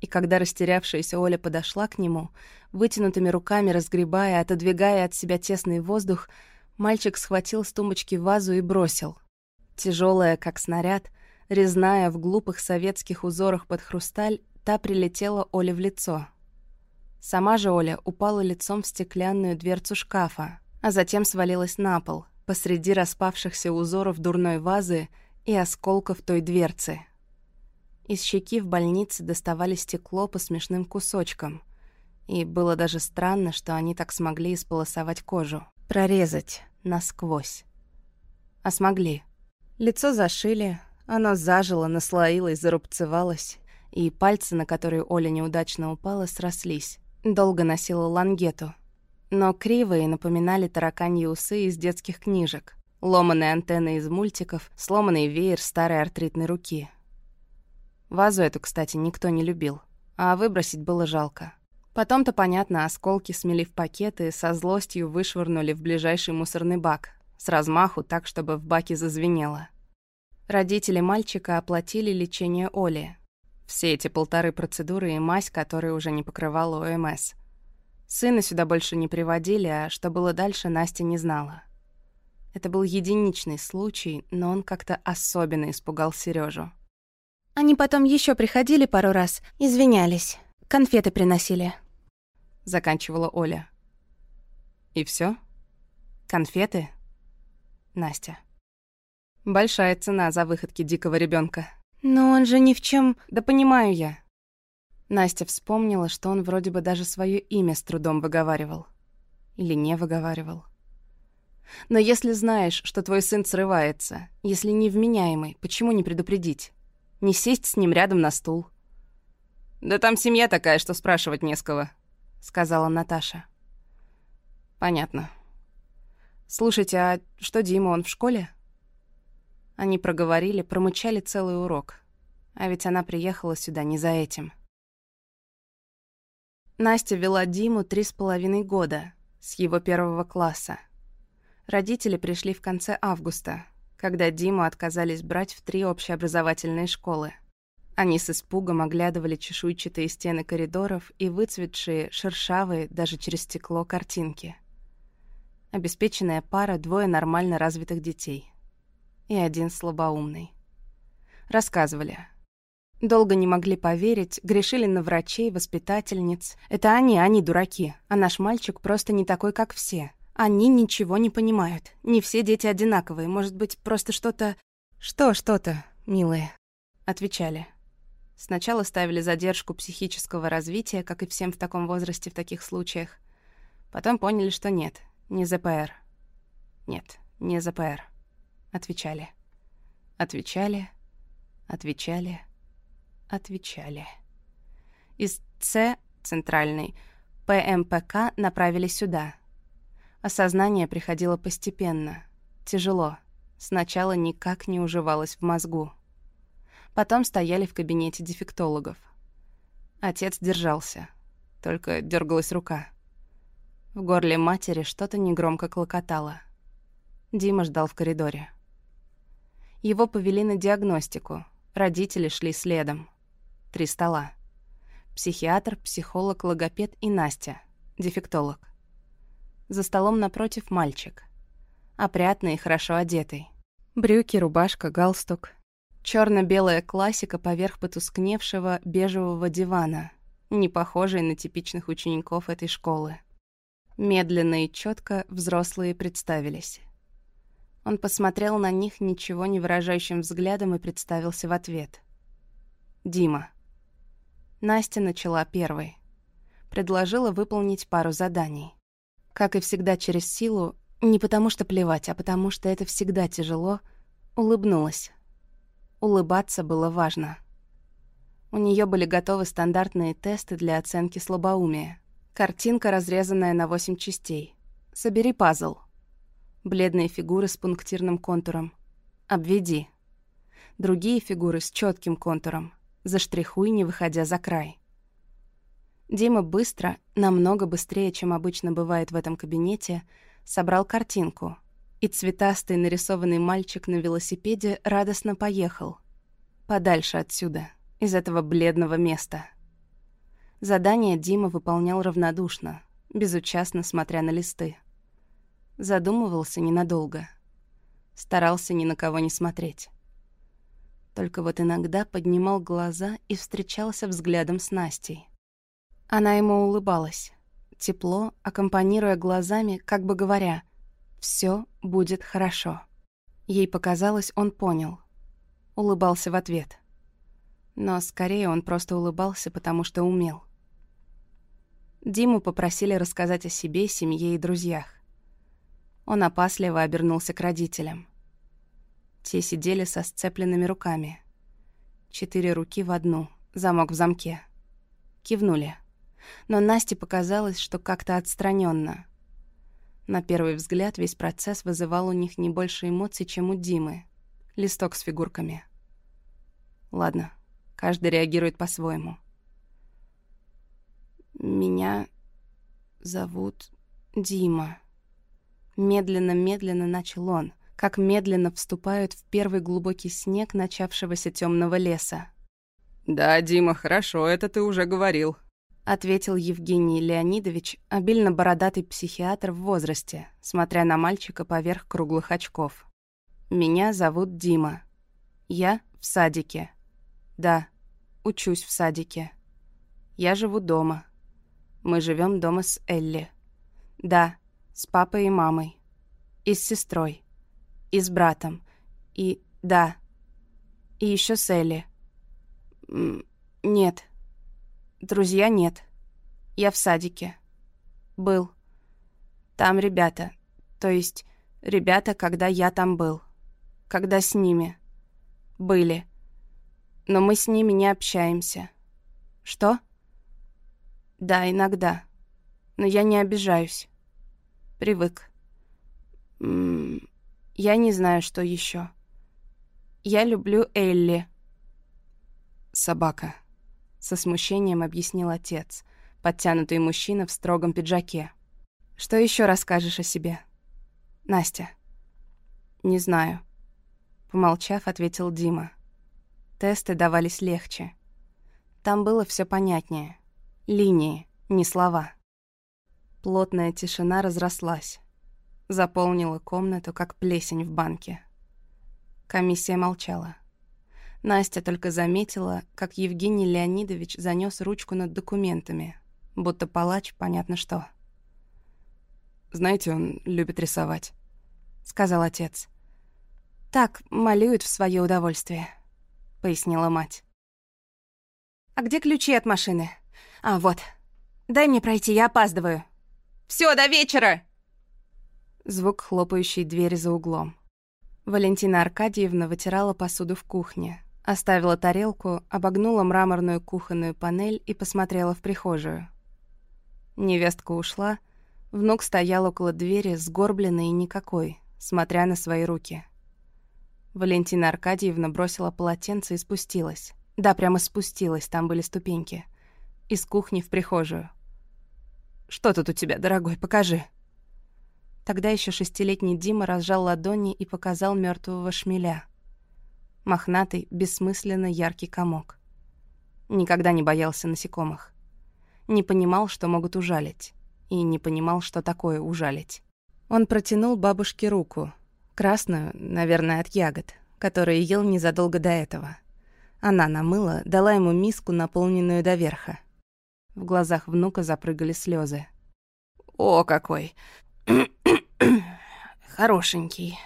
И когда растерявшаяся Оля подошла к нему, вытянутыми руками разгребая, отодвигая от себя тесный воздух, мальчик схватил с тумбочки вазу и бросил. Тяжелая, как снаряд, резная в глупых советских узорах под хрусталь, та прилетела Оле в лицо. Сама же Оля упала лицом в стеклянную дверцу шкафа, а затем свалилась на пол — посреди распавшихся узоров дурной вазы и осколков той дверцы. Из щеки в больнице доставали стекло по смешным кусочкам, и было даже странно, что они так смогли исполосовать кожу, прорезать насквозь. А смогли. Лицо зашили, оно зажило, наслоилось, зарубцевалось, и пальцы, на которые Оля неудачно упала, срослись. Долго носила лангету — но кривые напоминали тараканьи усы из детских книжек, ломаные антенны из мультиков, сломанный веер старой артритной руки. Вазу эту, кстати, никто не любил, а выбросить было жалко. Потом-то, понятно, осколки смели в пакеты, со злостью вышвырнули в ближайший мусорный бак, с размаху так, чтобы в баке зазвенело. Родители мальчика оплатили лечение Оли. Все эти полторы процедуры и мазь, которые уже не покрывала ОМС. Сына сюда больше не приводили, а что было дальше, Настя не знала. Это был единичный случай, но он как-то особенно испугал Сережу. Они потом еще приходили пару раз, извинялись. Конфеты приносили. Заканчивала Оля. И все? Конфеты? Настя. Большая цена за выходки дикого ребенка. Но он же ни в чем. Да понимаю я. Настя вспомнила, что он вроде бы даже свое имя с трудом выговаривал. Или не выговаривал. Но если знаешь, что твой сын срывается, если невменяемый, почему не предупредить? Не сесть с ним рядом на стул? «Да там семья такая, что спрашивать не с кого», — сказала Наташа. «Понятно. Слушайте, а что Дима, он в школе?» Они проговорили, промычали целый урок. А ведь она приехала сюда не за этим. Настя вела Диму три с половиной года, с его первого класса. Родители пришли в конце августа, когда Диму отказались брать в три общеобразовательные школы. Они с испугом оглядывали чешуйчатые стены коридоров и выцветшие, шершавые, даже через стекло, картинки. Обеспеченная пара, двое нормально развитых детей. И один слабоумный. Рассказывали. Долго не могли поверить, грешили на врачей, воспитательниц. Это они, они дураки, а наш мальчик просто не такой, как все. Они ничего не понимают. Не все дети одинаковые. Может быть, просто что-то... Что что-то, милые? Отвечали. Сначала ставили задержку психического развития, как и всем в таком возрасте в таких случаях. Потом поняли, что нет, не ЗПР. Нет, не ЗПР. Отвечали. Отвечали. Отвечали. Отвечали. Из С, центральной, ПМПК направили сюда — Осознание приходило постепенно, тяжело. Сначала никак не уживалось в мозгу. Потом стояли в кабинете дефектологов. Отец держался, только дергалась рука. В горле матери что-то негромко клокотало. Дима ждал в коридоре. Его повели на диагностику. Родители шли следом. Три стола. Психиатр, психолог, логопед и Настя, дефектолог. За столом напротив мальчик. Опрятный и хорошо одетый. Брюки, рубашка, галстук. черно белая классика поверх потускневшего бежевого дивана, не похожий на типичных учеников этой школы. Медленно и четко взрослые представились. Он посмотрел на них ничего не выражающим взглядом и представился в ответ. «Дима». Настя начала первой. Предложила выполнить пару заданий. Как и всегда через силу, не потому что плевать, а потому что это всегда тяжело, улыбнулась. Улыбаться было важно. У нее были готовы стандартные тесты для оценки слабоумия. Картинка, разрезанная на восемь частей. Собери пазл. Бледные фигуры с пунктирным контуром. Обведи. Другие фигуры с четким контуром. Заштрихуй, не выходя за край. Дима быстро, намного быстрее, чем обычно бывает в этом кабинете, собрал картинку, и цветастый нарисованный мальчик на велосипеде радостно поехал. Подальше отсюда, из этого бледного места. Задание Дима выполнял равнодушно, безучастно смотря на листы. Задумывался ненадолго. Старался ни на кого не смотреть. Только вот иногда поднимал глаза и встречался взглядом с Настей. Она ему улыбалась, тепло, аккомпанируя глазами, как бы говоря «все будет хорошо». Ей показалось, он понял. Улыбался в ответ. Но скорее он просто улыбался, потому что умел. Диму попросили рассказать о себе, семье и друзьях. Он опасливо обернулся к родителям. Те сидели со сцепленными руками. Четыре руки в одну, замок в замке. Кивнули но Насте показалось, что как-то отстраненно. На первый взгляд весь процесс вызывал у них не больше эмоций, чем у Димы. Листок с фигурками. Ладно, каждый реагирует по-своему. «Меня зовут Дима». Медленно-медленно начал он, как медленно вступают в первый глубокий снег начавшегося темного леса. «Да, Дима, хорошо, это ты уже говорил», — ответил Евгений Леонидович, обильно бородатый психиатр в возрасте, смотря на мальчика поверх круглых очков. «Меня зовут Дима. Я в садике. Да, учусь в садике. Я живу дома. Мы живем дома с Элли. Да, с папой и мамой. И с сестрой. И с братом. И... да. И еще с Элли. Нет. Друзья нет. Я в садике. Был. Там ребята. То есть ребята, когда я там был. Когда с ними. Были. Но мы с ними не общаемся. Что? Да, иногда. Но я не обижаюсь. Привык. М я не знаю, что еще. Я люблю Элли. «Собака», — со смущением объяснил отец, подтянутый мужчина в строгом пиджаке. «Что еще расскажешь о себе?» «Настя». «Не знаю», — помолчав, ответил Дима. Тесты давались легче. Там было все понятнее. Линии, не слова. Плотная тишина разрослась. Заполнила комнату, как плесень в банке. Комиссия молчала. Настя только заметила, как Евгений Леонидович занёс ручку над документами, будто палач, понятно что. «Знаете, он любит рисовать», — сказал отец. «Так, малюет в своё удовольствие», — пояснила мать. «А где ключи от машины? А, вот. Дай мне пройти, я опаздываю. Всё, до вечера!» Звук хлопающей двери за углом. Валентина Аркадьевна вытирала посуду в кухне, Оставила тарелку, обогнула мраморную кухонную панель и посмотрела в прихожую. Невестка ушла, внук стоял около двери, сгорбленный и никакой, смотря на свои руки. Валентина Аркадьевна бросила полотенце и спустилась. Да, прямо спустилась, там были ступеньки. Из кухни в прихожую. «Что тут у тебя, дорогой, покажи». Тогда еще шестилетний Дима разжал ладони и показал мертвого шмеля — мохнатый, бессмысленно яркий комок. Никогда не боялся насекомых. Не понимал, что могут ужалить. И не понимал, что такое ужалить. Он протянул бабушке руку. Красную, наверное, от ягод, которую ел незадолго до этого. Она намыла, дала ему миску, наполненную до верха. В глазах внука запрыгали слезы. «О, какой! Хорошенький!»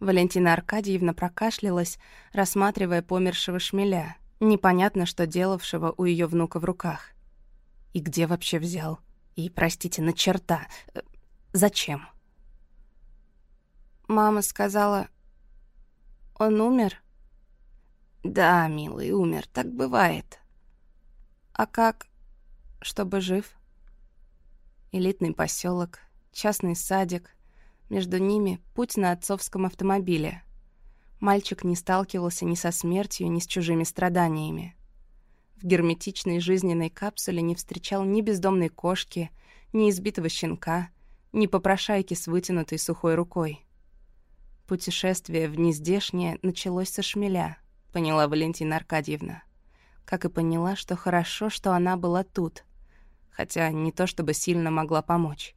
Валентина Аркадьевна прокашлялась, рассматривая помершего шмеля, непонятно что делавшего у ее внука в руках. И где вообще взял? И, простите, на черта. Э, зачем? Мама сказала... Он умер? Да, милый, умер, так бывает. А как, чтобы жив? Элитный поселок, частный садик — между ними путь на отцовском автомобиле. Мальчик не сталкивался ни со смертью, ни с чужими страданиями. В герметичной жизненной капсуле не встречал ни бездомной кошки, ни избитого щенка, ни попрошайки с вытянутой сухой рукой. Путешествие в нездешнее началось со шмеля, поняла Валентина Аркадьевна. Как и поняла, что хорошо, что она была тут, хотя не то чтобы сильно могла помочь.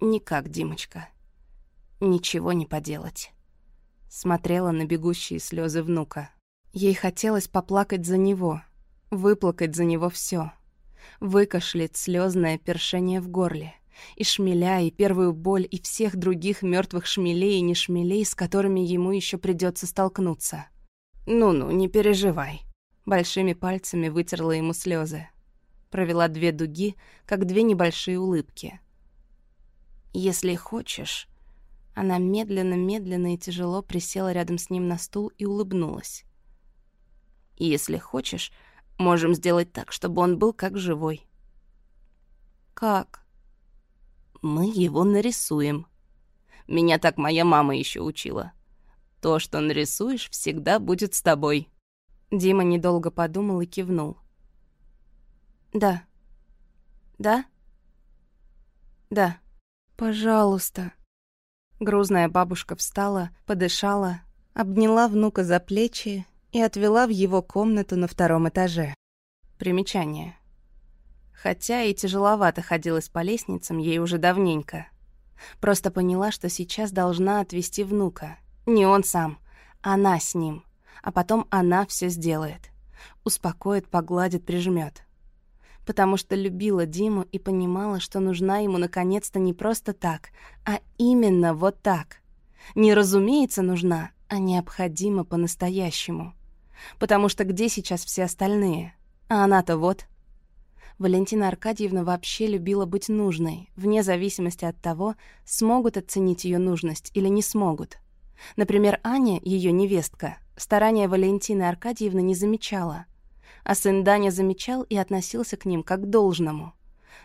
Никак, Димочка. Ничего не поделать. Смотрела на бегущие слезы внука. Ей хотелось поплакать за него, выплакать за него все, выкашлять слезное першение в горле. И шмеля, и первую боль, и всех других мертвых шмелей и не шмелей, с которыми ему еще придется столкнуться. «Ну-ну, не переживай». Большими пальцами вытерла ему слезы. Провела две дуги, как две небольшие улыбки — «Если хочешь...» Она медленно-медленно и тяжело присела рядом с ним на стул и улыбнулась. «Если хочешь, можем сделать так, чтобы он был как живой». «Как?» «Мы его нарисуем. Меня так моя мама еще учила. То, что нарисуешь, всегда будет с тобой». Дима недолго подумал и кивнул. «Да. Да? Да». «Пожалуйста». Грузная бабушка встала, подышала, обняла внука за плечи и отвела в его комнату на втором этаже. Примечание. Хотя и тяжеловато ходилась по лестницам ей уже давненько. Просто поняла, что сейчас должна отвезти внука. Не он сам, она с ним. А потом она все сделает. Успокоит, погладит, прижмет. Потому что любила Диму и понимала, что нужна ему наконец-то не просто так, а именно вот так. Не разумеется нужна, а необходима по-настоящему. Потому что где сейчас все остальные? А она-то вот Валентина Аркадьевна вообще любила быть нужной, вне зависимости от того, смогут оценить ее нужность или не смогут. Например, Аня, ее невестка, старания Валентины Аркадьевны не замечала. А сын Даня замечал и относился к ним как к должному.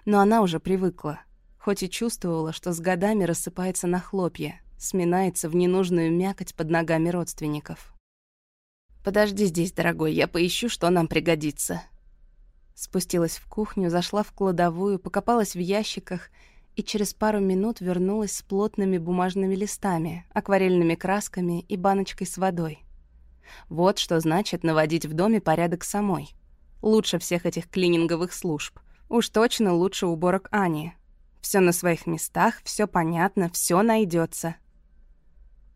Но она уже привыкла, хоть и чувствовала, что с годами рассыпается на хлопья, сминается в ненужную мякоть под ногами родственников. «Подожди здесь, дорогой, я поищу, что нам пригодится», Спустилась в кухню, зашла в кладовую, покопалась в ящиках и через пару минут вернулась с плотными бумажными листами, акварельными красками и баночкой с водой. Вот что значит наводить в доме порядок самой. Лучше всех этих клининговых служб. Уж точно лучше уборок Ани. Все на своих местах, все понятно, все найдется.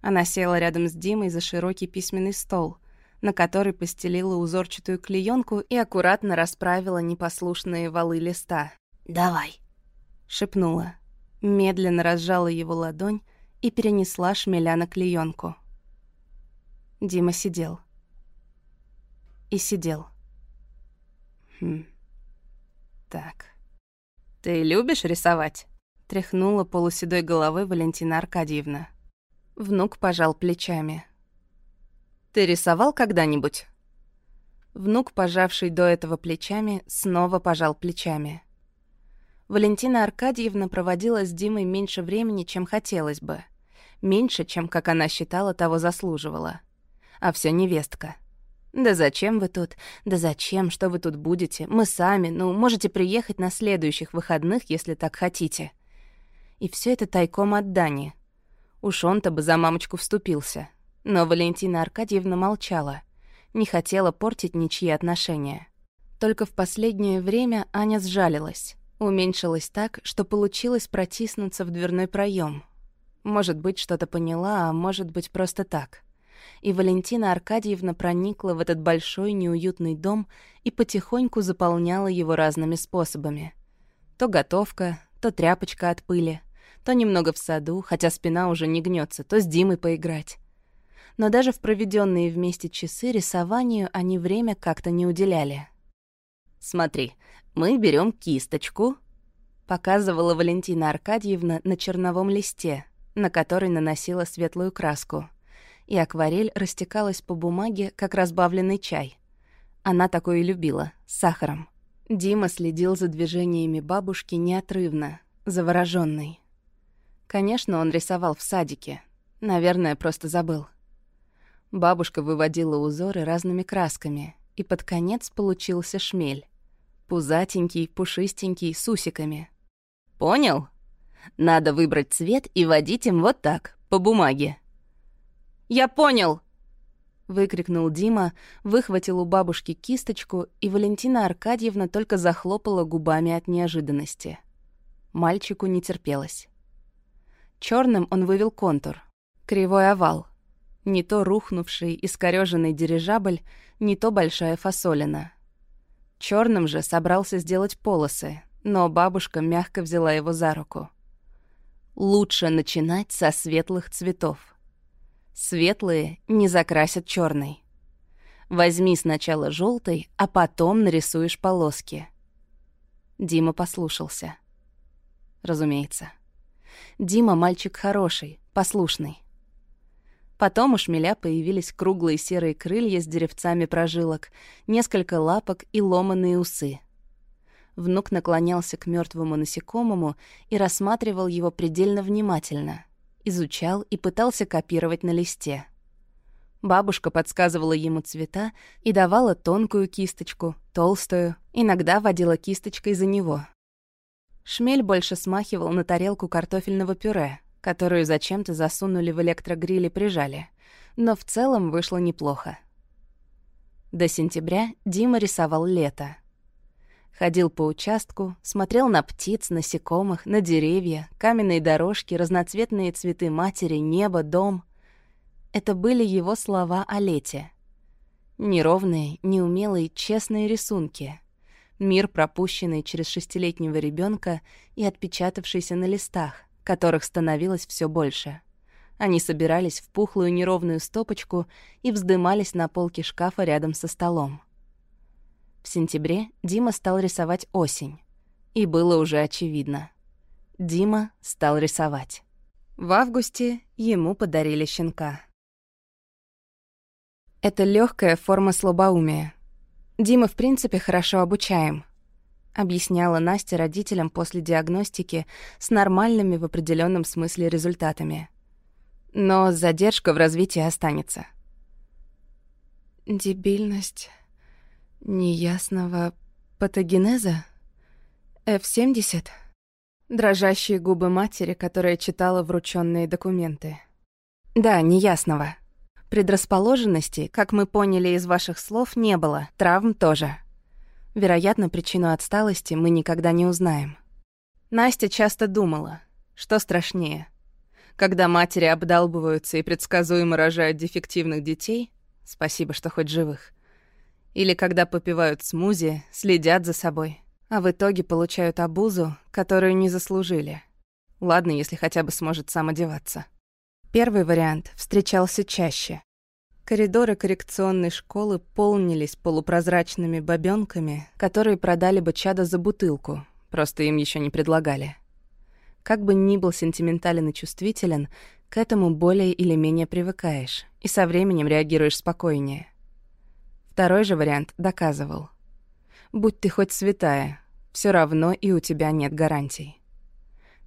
Она села рядом с Димой за широкий письменный стол — на который постелила узорчатую клеенку и аккуратно расправила непослушные валы листа. «Давай», — шепнула. Медленно разжала его ладонь и перенесла шмеля на клеенку. Дима сидел. И сидел. Хм. Так. «Ты любишь рисовать?» — тряхнула полуседой головой Валентина Аркадьевна. Внук пожал плечами. Ты рисовал когда-нибудь?» Внук, пожавший до этого плечами, снова пожал плечами. Валентина Аркадьевна проводила с Димой меньше времени, чем хотелось бы. Меньше, чем, как она считала, того заслуживала. А все невестка. «Да зачем вы тут? Да зачем? Что вы тут будете? Мы сами. Ну, можете приехать на следующих выходных, если так хотите». И все это тайком от Дани. Уж он-то бы за мамочку вступился. Но Валентина Аркадьевна молчала, не хотела портить ничьи отношения. Только в последнее время Аня сжалилась, уменьшилась так, что получилось протиснуться в дверной проем. Может быть, что-то поняла, а может быть, просто так. И Валентина Аркадьевна проникла в этот большой неуютный дом и потихоньку заполняла его разными способами. То готовка, то тряпочка от пыли, то немного в саду, хотя спина уже не гнется, то с Димой поиграть но даже в проведенные вместе часы рисованию они время как-то не уделяли. «Смотри, мы берем кисточку», — показывала Валентина Аркадьевна на черновом листе, на который наносила светлую краску. И акварель растекалась по бумаге, как разбавленный чай. Она такое и любила, с сахаром. Дима следил за движениями бабушки неотрывно, заворожённый. Конечно, он рисовал в садике. Наверное, просто забыл. Бабушка выводила узоры разными красками, и под конец получился шмель. Пузатенький, пушистенький, с усиками. «Понял? Надо выбрать цвет и водить им вот так, по бумаге». «Я понял!» выкрикнул Дима, выхватил у бабушки кисточку, и Валентина Аркадьевна только захлопала губами от неожиданности. Мальчику не терпелось. Черным он вывел контур, кривой овал. Не то рухнувший, искорёженный дирижабль, не то большая фасолина. Черным же собрался сделать полосы, но бабушка мягко взяла его за руку. Лучше начинать со светлых цветов. Светлые не закрасят черный. Возьми сначала желтый, а потом нарисуешь полоски. Дима послушался. Разумеется. Дима мальчик хороший, послушный. Потом у шмеля появились круглые серые крылья с деревцами прожилок, несколько лапок и ломаные усы. Внук наклонялся к мертвому насекомому и рассматривал его предельно внимательно, изучал и пытался копировать на листе. Бабушка подсказывала ему цвета и давала тонкую кисточку, толстую, иногда водила кисточкой за него. Шмель больше смахивал на тарелку картофельного пюре — которую зачем-то засунули в электрогриль и прижали. Но в целом вышло неплохо. До сентября Дима рисовал лето. Ходил по участку, смотрел на птиц, насекомых, на деревья, каменные дорожки, разноцветные цветы матери, небо, дом. Это были его слова о лете. Неровные, неумелые, честные рисунки. Мир, пропущенный через шестилетнего ребенка и отпечатавшийся на листах, которых становилось все больше. Они собирались в пухлую неровную стопочку и вздымались на полке шкафа рядом со столом. В сентябре Дима стал рисовать осень. И было уже очевидно. Дима стал рисовать. В августе ему подарили щенка. Это легкая форма слабоумия. Дима, в принципе, хорошо обучаем. Объясняла Настя родителям после диагностики с нормальными в определенном смысле результатами. Но задержка в развитии останется. Дебильность неясного патогенеза? F-70? Дрожащие губы матери, которая читала врученные документы. Да, неясного. Предрасположенности, как мы поняли из ваших слов, не было, травм тоже. Вероятно, причину отсталости мы никогда не узнаем. Настя часто думала, что страшнее — когда матери обдалбываются и предсказуемо рожают дефективных детей, спасибо, что хоть живых, или когда попивают смузи, следят за собой, а в итоге получают обузу, которую не заслужили. Ладно, если хотя бы сможет сам одеваться. Первый вариант встречался чаще. Коридоры коррекционной школы полнились полупрозрачными бабёнками, которые продали бы чадо за бутылку, просто им еще не предлагали. Как бы ни был сентиментален и чувствителен, к этому более или менее привыкаешь, и со временем реагируешь спокойнее. Второй же вариант доказывал. Будь ты хоть святая, все равно и у тебя нет гарантий.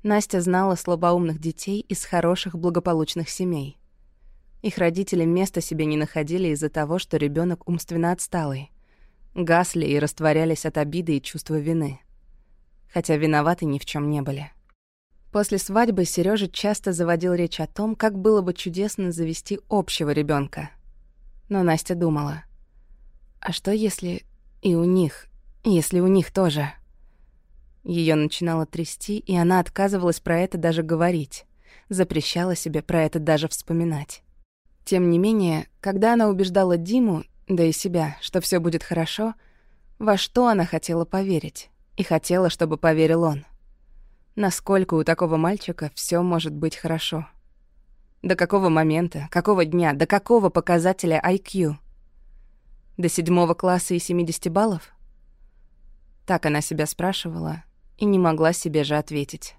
Настя знала слабоумных детей из хороших благополучных семей. Их родители места себе не находили из-за того, что ребенок умственно отсталый. Гасли и растворялись от обиды и чувства вины. Хотя виноваты ни в чем не были. После свадьбы Сережа часто заводил речь о том, как было бы чудесно завести общего ребенка. Но Настя думала, а что если и у них, если у них тоже? Ее начинало трясти, и она отказывалась про это даже говорить, запрещала себе про это даже вспоминать. Тем не менее, когда она убеждала Диму, да и себя, что все будет хорошо, во что она хотела поверить, и хотела, чтобы поверил он. Насколько у такого мальчика все может быть хорошо? До какого момента, какого дня, до какого показателя IQ? До седьмого класса и 70 баллов? Так она себя спрашивала и не могла себе же ответить.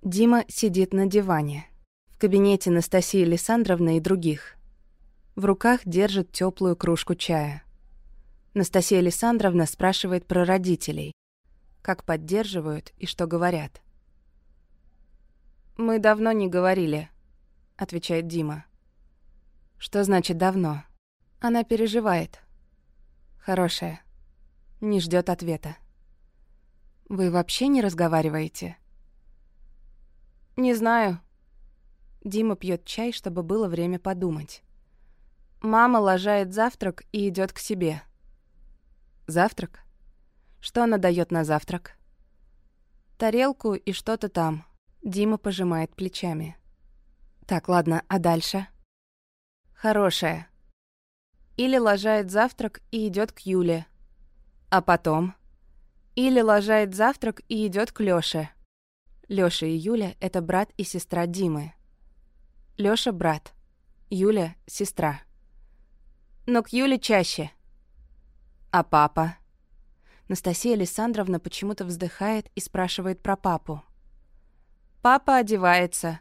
Дима сидит на диване. В кабинете Анастасии Александровны и других. В руках держит теплую кружку чая. Настасья Александровна спрашивает про родителей, как поддерживают и что говорят. «Мы давно не говорили», — отвечает Дима. «Что значит давно?» Она переживает. Хорошая. Не ждет ответа. «Вы вообще не разговариваете?» «Не знаю». Дима пьет чай, чтобы было время подумать. Мама ложает завтрак и идет к себе. «Завтрак?» Что она дает на завтрак? Тарелку и что-то там. Дима пожимает плечами. Так, ладно, а дальше? Хорошая. Или ложает завтрак и идет к Юле. А потом? Или ложает завтрак и идет к Лёше. Лёша и Юля — это брат и сестра Димы. Лёша — брат. Юля — сестра. Но к Юле чаще. А папа? Настасья Александровна почему-то вздыхает и спрашивает про папу. «Папа одевается.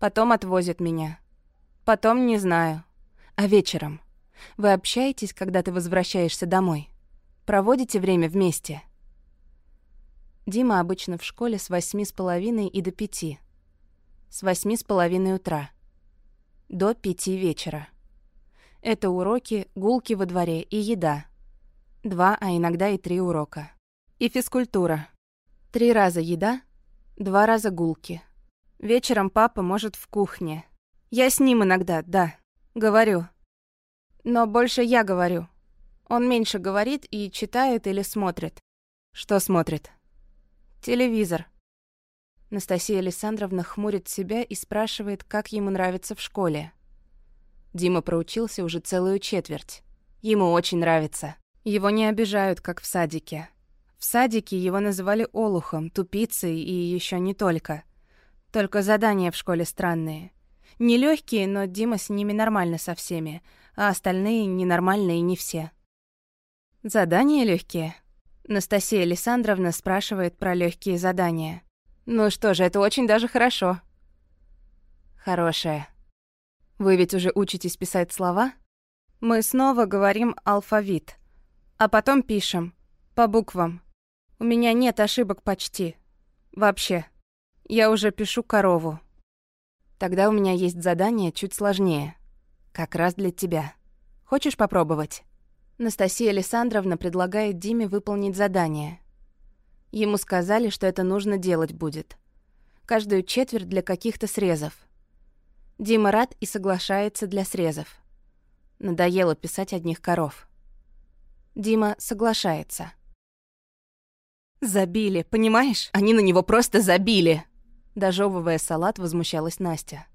Потом отвозит меня. Потом не знаю. А вечером? Вы общаетесь, когда ты возвращаешься домой? Проводите время вместе?» Дима обычно в школе с восьми с половиной и до пяти. С восьми с половиной утра. До пяти вечера. Это уроки, гулки во дворе и еда — Два, а иногда и три урока. И физкультура. Три раза еда, два раза гулки. Вечером папа может в кухне. Я с ним иногда, да, говорю. Но больше я говорю. Он меньше говорит и читает или смотрит. Что смотрит? Телевизор. Настасья Александровна хмурит себя и спрашивает, как ему нравится в школе. Дима проучился уже целую четверть. Ему очень нравится. Его не обижают, как в садике. В садике его называли олухом, тупицей и еще не только. Только задания в школе странные. Нелегкие, но Дима с ними нормально со всеми, а остальные ненормальные не все. Задания легкие. Настасья Александровна спрашивает про легкие задания. Ну что же, это очень даже хорошо. Хорошее. Вы ведь уже учитесь писать слова? Мы снова говорим алфавит, а потом пишем по буквам. У меня нет ошибок почти. Вообще. Я уже пишу корову. Тогда у меня есть задание чуть сложнее. Как раз для тебя. Хочешь попробовать? Настасья Александровна предлагает Диме выполнить задание. Ему сказали, что это нужно делать будет. Каждую четверть для каких-то срезов. Дима рад и соглашается для срезов. Надоело писать одних коров. Дима соглашается. «Забили, понимаешь? Они на него просто забили!» Дожевывая салат, возмущалась Настя.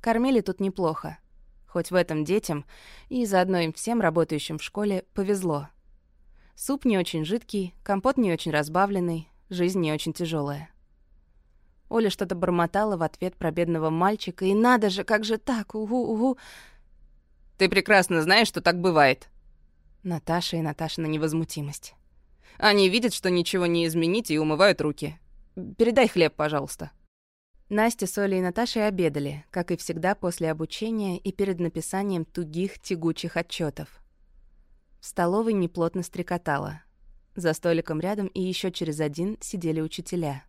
Кормили тут неплохо. Хоть в этом детям и заодно им всем, работающим в школе, повезло. Суп не очень жидкий, компот не очень разбавленный, жизнь не очень тяжелая. Оля что-то бормотала в ответ про бедного мальчика, и надо же, как же так, угу-угу. «Ты прекрасно знаешь, что так бывает». Наташа и Наташина невозмутимость. Они видят, что ничего не изменить, и умывают руки. Передай хлеб, пожалуйста. Настя с Олей и Наташей обедали, как и всегда после обучения и перед написанием тугих, тягучих отчетов. В столовой неплотно стрекотало. За столиком рядом и еще через один сидели учителя.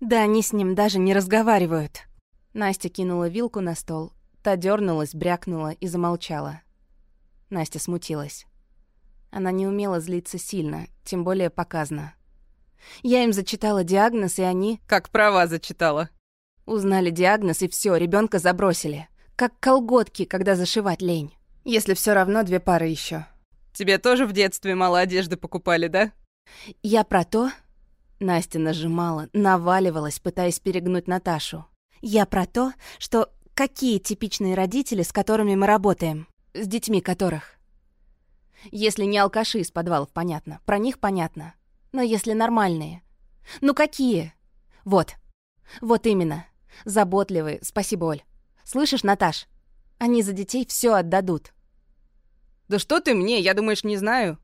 «Да они с ним даже не разговаривают!» Настя кинула вилку на стол, та дернулась, брякнула и замолчала. Настя смутилась. Она не умела злиться сильно, тем более показно. Я им зачитала диагноз, и они... Как права зачитала. Узнали диагноз, и все, ребенка забросили. Как колготки, когда зашивать лень. Если все равно две пары еще. Тебе тоже в детстве мало одежды покупали, да? Я про то... Настя нажимала, наваливалась, пытаясь перегнуть Наташу. Я про то, что какие типичные родители, с которыми мы работаем? С детьми которых? Если не алкаши из подвалов, понятно. Про них понятно. Но если нормальные? Ну какие? Вот. Вот именно. Заботливые, спасибо, Оль. Слышишь, Наташ? Они за детей все отдадут. Да что ты мне, я думаешь, не знаю?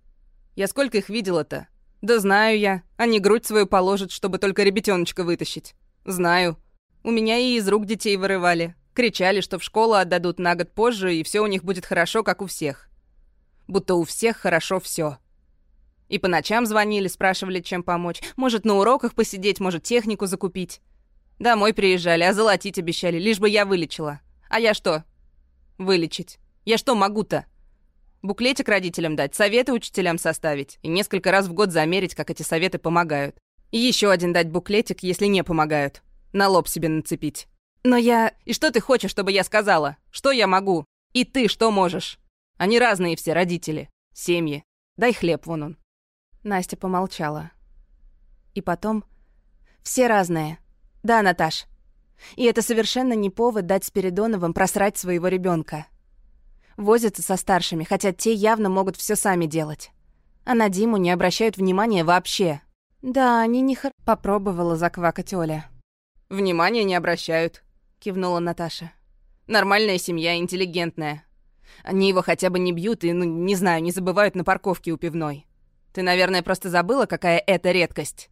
Я сколько их видела-то? Да знаю я. Они грудь свою положат, чтобы только ребятеночка вытащить. Знаю. У меня и из рук детей вырывали. Кричали, что в школу отдадут на год позже, и все у них будет хорошо, как у всех. Будто у всех хорошо все. И по ночам звонили, спрашивали, чем помочь. Может, на уроках посидеть, может, технику закупить. Домой приезжали, а золотить обещали, лишь бы я вылечила. А я что? Вылечить. Я что могу-то? Буклетик родителям дать, советы учителям составить и несколько раз в год замерить, как эти советы помогают. И еще один дать буклетик, если не помогают. На лоб себе нацепить. Но я... И что ты хочешь, чтобы я сказала? Что я могу? И ты что можешь? Они разные все родители, семьи. Дай хлеб, вон он. Настя помолчала. И потом... Все разные. Да, Наташ. И это совершенно не повод дать Спиридоновым просрать своего ребенка. Возятся со старшими, хотя те явно могут все сами делать. А на Диму не обращают внимания вообще. Да, они не хор... Попробовала заквакать Оля. «Внимания не обращают», — кивнула Наташа. «Нормальная семья, интеллигентная. Они его хотя бы не бьют и, ну, не знаю, не забывают на парковке у пивной. Ты, наверное, просто забыла, какая это редкость?»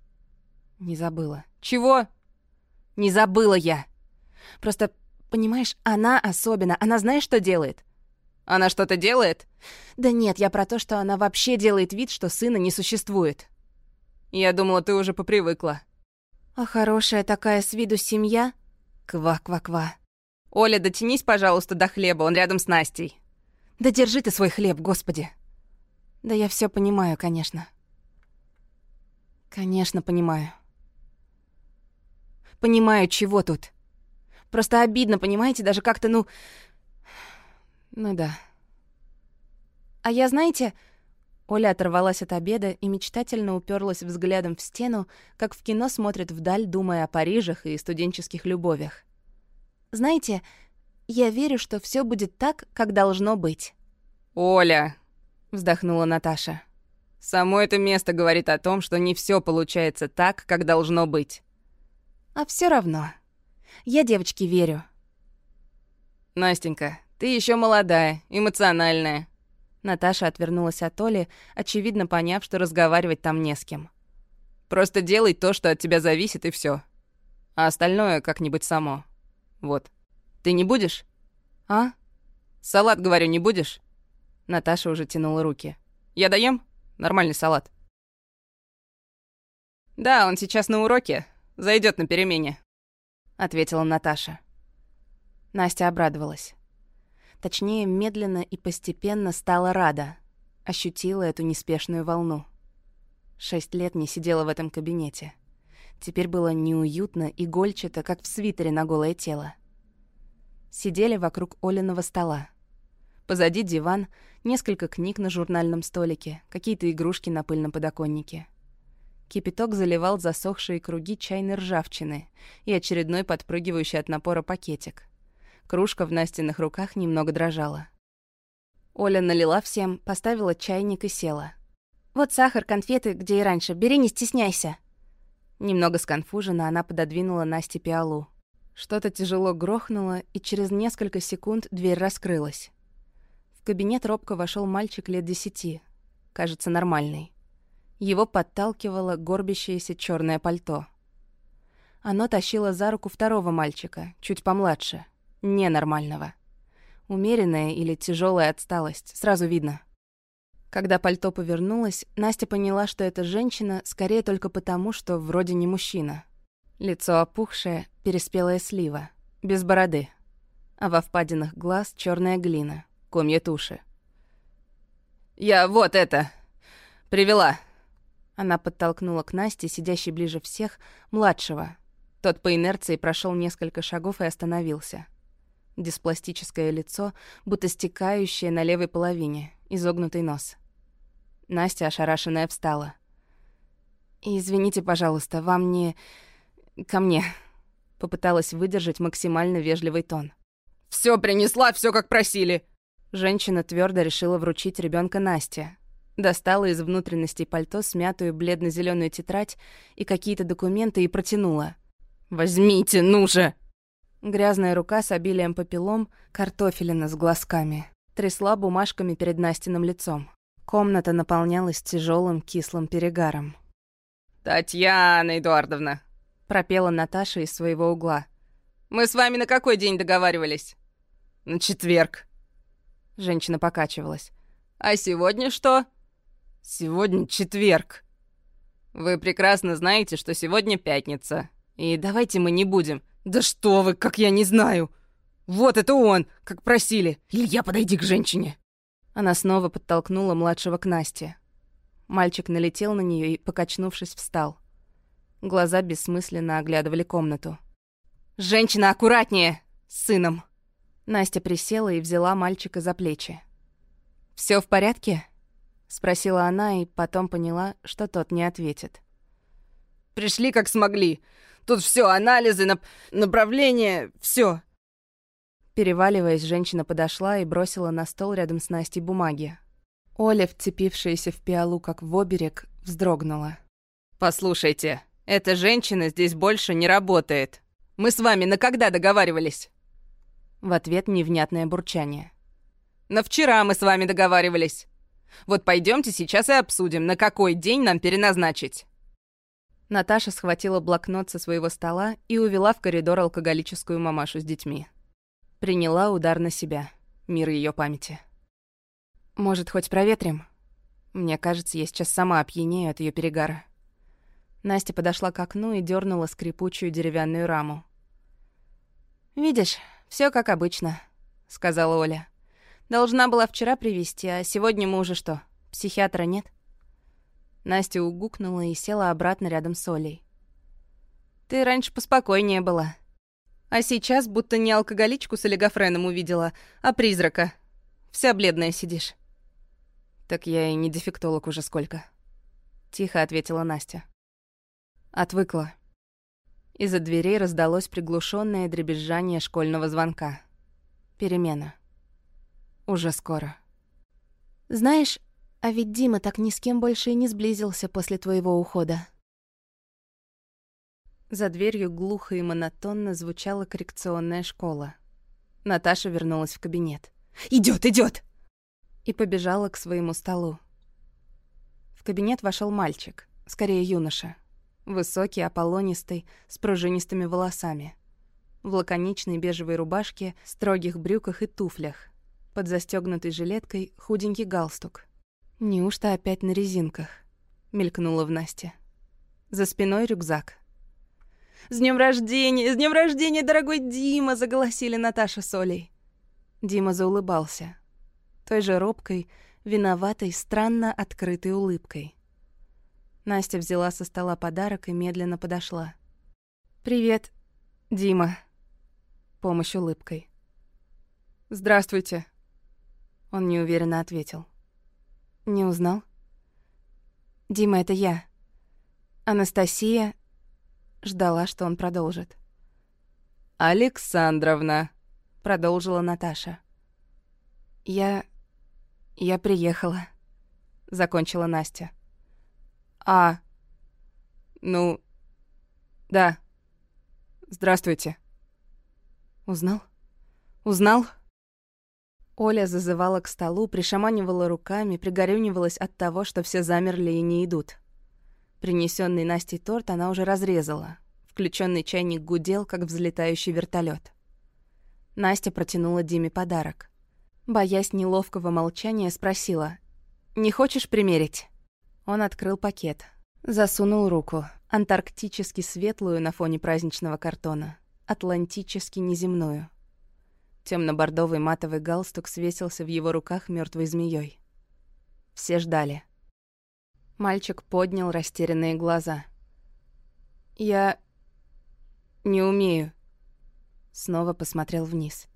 «Не забыла». «Чего?» Не забыла я. Просто, понимаешь, она особенно. Она знаешь, что делает? Она что-то делает? Да нет, я про то, что она вообще делает вид, что сына не существует. Я думала, ты уже попривыкла. А хорошая такая с виду семья? Ква-ква-ква. Оля, дотянись, пожалуйста, до хлеба, он рядом с Настей. Да держи ты свой хлеб, господи. Да я все понимаю, конечно. Конечно, понимаю. Понимаю, чего тут. Просто обидно, понимаете, даже как-то, ну... Ну да. А я, знаете...» Оля оторвалась от обеда и мечтательно уперлась взглядом в стену, как в кино смотрит вдаль, думая о Парижах и студенческих любовях. «Знаете, я верю, что все будет так, как должно быть». «Оля!» — вздохнула Наташа. «Само это место говорит о том, что не все получается так, как должно быть». «А все равно. Я девочке верю». «Настенька, ты еще молодая, эмоциональная. Наташа отвернулась от Оли, очевидно поняв, что разговаривать там не с кем. «Просто делай то, что от тебя зависит, и все. А остальное как-нибудь само. Вот. Ты не будешь?» «А?» «Салат, говорю, не будешь?» Наташа уже тянула руки. «Я доем? Нормальный салат». «Да, он сейчас на уроке. Зайдет на перемене», — ответила Наташа. Настя обрадовалась. Точнее, медленно и постепенно стала рада. Ощутила эту неспешную волну. Шесть лет не сидела в этом кабинете. Теперь было неуютно и гольчато, как в свитере на голое тело. Сидели вокруг Олиного стола. Позади диван, несколько книг на журнальном столике, какие-то игрушки на пыльном подоконнике. Кипяток заливал засохшие круги чайной ржавчины и очередной подпрыгивающий от напора пакетик. Кружка в Настиных руках немного дрожала. Оля налила всем, поставила чайник и села. «Вот сахар, конфеты, где и раньше. Бери, не стесняйся». Немного сконфуженно она пододвинула Насте пиалу. Что-то тяжело грохнуло, и через несколько секунд дверь раскрылась. В кабинет робко вошел мальчик лет десяти. Кажется, нормальный. Его подталкивало горбящееся черное пальто. Оно тащило за руку второго мальчика, чуть помладше ненормального. Умеренная или тяжелая отсталость, сразу видно. Когда пальто повернулось, Настя поняла, что эта женщина скорее только потому, что вроде не мужчина. Лицо опухшее, переспелая слива, без бороды. А во впадинах глаз черная глина, комья туши. «Я вот это! Привела!» Она подтолкнула к Насте, сидящей ближе всех, младшего. Тот по инерции прошел несколько шагов и остановился. Диспластическое лицо, будто стекающее на левой половине, изогнутый нос. Настя, ошарашенная, встала. «Извините, пожалуйста, вам не... ко мне...» Попыталась выдержать максимально вежливый тон. Все принесла, все как просили!» Женщина твердо решила вручить ребенка Насте. Достала из внутренностей пальто смятую бледно зеленую тетрадь и какие-то документы и протянула. «Возьмите, ну же!» Грязная рука с обилием попелом, картофелина с глазками. Трясла бумажками перед Настиным лицом. Комната наполнялась тяжелым кислым перегаром. «Татьяна Эдуардовна!» — пропела Наташа из своего угла. «Мы с вами на какой день договаривались?» «На четверг». Женщина покачивалась. «А сегодня что?» «Сегодня четверг». «Вы прекрасно знаете, что сегодня пятница. И давайте мы не будем...» «Да что вы, как я не знаю! Вот это он, как просили! Илья, подойди к женщине!» Она снова подтолкнула младшего к Насте. Мальчик налетел на нее и, покачнувшись, встал. Глаза бессмысленно оглядывали комнату. «Женщина, аккуратнее! С сыном!» Настя присела и взяла мальчика за плечи. Все в порядке?» — спросила она и потом поняла, что тот не ответит. «Пришли как смогли. Тут все анализы, нап направления, все. Переваливаясь, женщина подошла и бросила на стол рядом с Настей бумаги. Оля, вцепившаяся в пиалу как в оберег, вздрогнула. «Послушайте, эта женщина здесь больше не работает. Мы с вами на когда договаривались?» В ответ невнятное бурчание. «На вчера мы с вами договаривались. Вот пойдемте сейчас и обсудим, на какой день нам переназначить». Наташа схватила блокнот со своего стола и увела в коридор алкоголическую мамашу с детьми. Приняла удар на себя. Мир ее памяти. «Может, хоть проветрим?» Мне кажется, я сейчас сама опьянею от ее перегара. Настя подошла к окну и дернула скрипучую деревянную раму. «Видишь, все как обычно», — сказала Оля. «Должна была вчера привезти, а сегодня мы уже что, психиатра нет?» Настя угукнула и села обратно рядом с Олей. «Ты раньше поспокойнее была. А сейчас будто не алкоголичку с олигофреном увидела, а призрака. Вся бледная сидишь». «Так я и не дефектолог уже сколько», — тихо ответила Настя. Отвыкла. Из-за дверей раздалось приглушенное дребезжание школьного звонка. Перемена. Уже скоро. «Знаешь, а ведь Дима так ни с кем больше и не сблизился после твоего ухода». За дверью глухо и монотонно звучала коррекционная школа. Наташа вернулась в кабинет. Идет, идет! И побежала к своему столу. В кабинет вошел мальчик, скорее юноша. Высокий, аполлонистый, с пружинистыми волосами. В лаконичной бежевой рубашке, строгих брюках и туфлях. Под застегнутой жилеткой худенький галстук. «Неужто опять на резинках?» — мелькнула в Насте. За спиной рюкзак. «С днем рождения! С днем рождения, дорогой Дима!» — заголосили Наташа с Олей. Дима заулыбался. Той же робкой, виноватой, странно открытой улыбкой. Настя взяла со стола подарок и медленно подошла. «Привет, Дима». Помощь улыбкой. «Здравствуйте». Он неуверенно ответил. «Не узнал?» «Дима, это я. Анастасия...» Ждала, что он продолжит. «Александровна», — продолжила Наташа. «Я... я приехала», — закончила Настя. «А... ну... да. Здравствуйте». «Узнал? Узнал?» Оля зазывала к столу, пришаманивала руками, пригорюнивалась от того, что все замерли и не идут. Принесенный Настей торт она уже разрезала. Включенный чайник гудел, как взлетающий вертолет. Настя протянула Диме подарок. Боясь неловкого молчания, спросила. «Не хочешь примерить?» Он открыл пакет. Засунул руку. Антарктически светлую на фоне праздничного картона. Атлантически неземную. Темно-бордовый матовый галстук свесился в его руках мертвой змеей. Все ждали. Мальчик поднял растерянные глаза. «Я... не умею». Снова посмотрел вниз.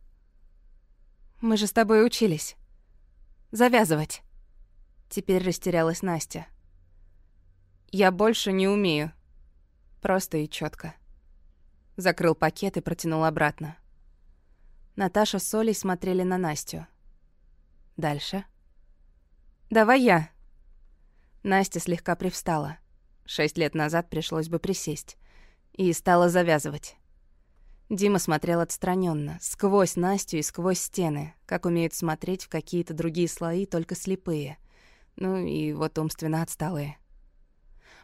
«Мы же с тобой учились. Завязывать». Теперь растерялась Настя. «Я больше не умею». Просто и четко. Закрыл пакет и протянул обратно. Наташа с Олей смотрели на Настю. Дальше. «Давай я», Настя слегка привстала. Шесть лет назад пришлось бы присесть. И стала завязывать. Дима смотрел отстраненно, сквозь Настю и сквозь стены, как умеют смотреть в какие-то другие слои только слепые. Ну и вот умственно отсталые.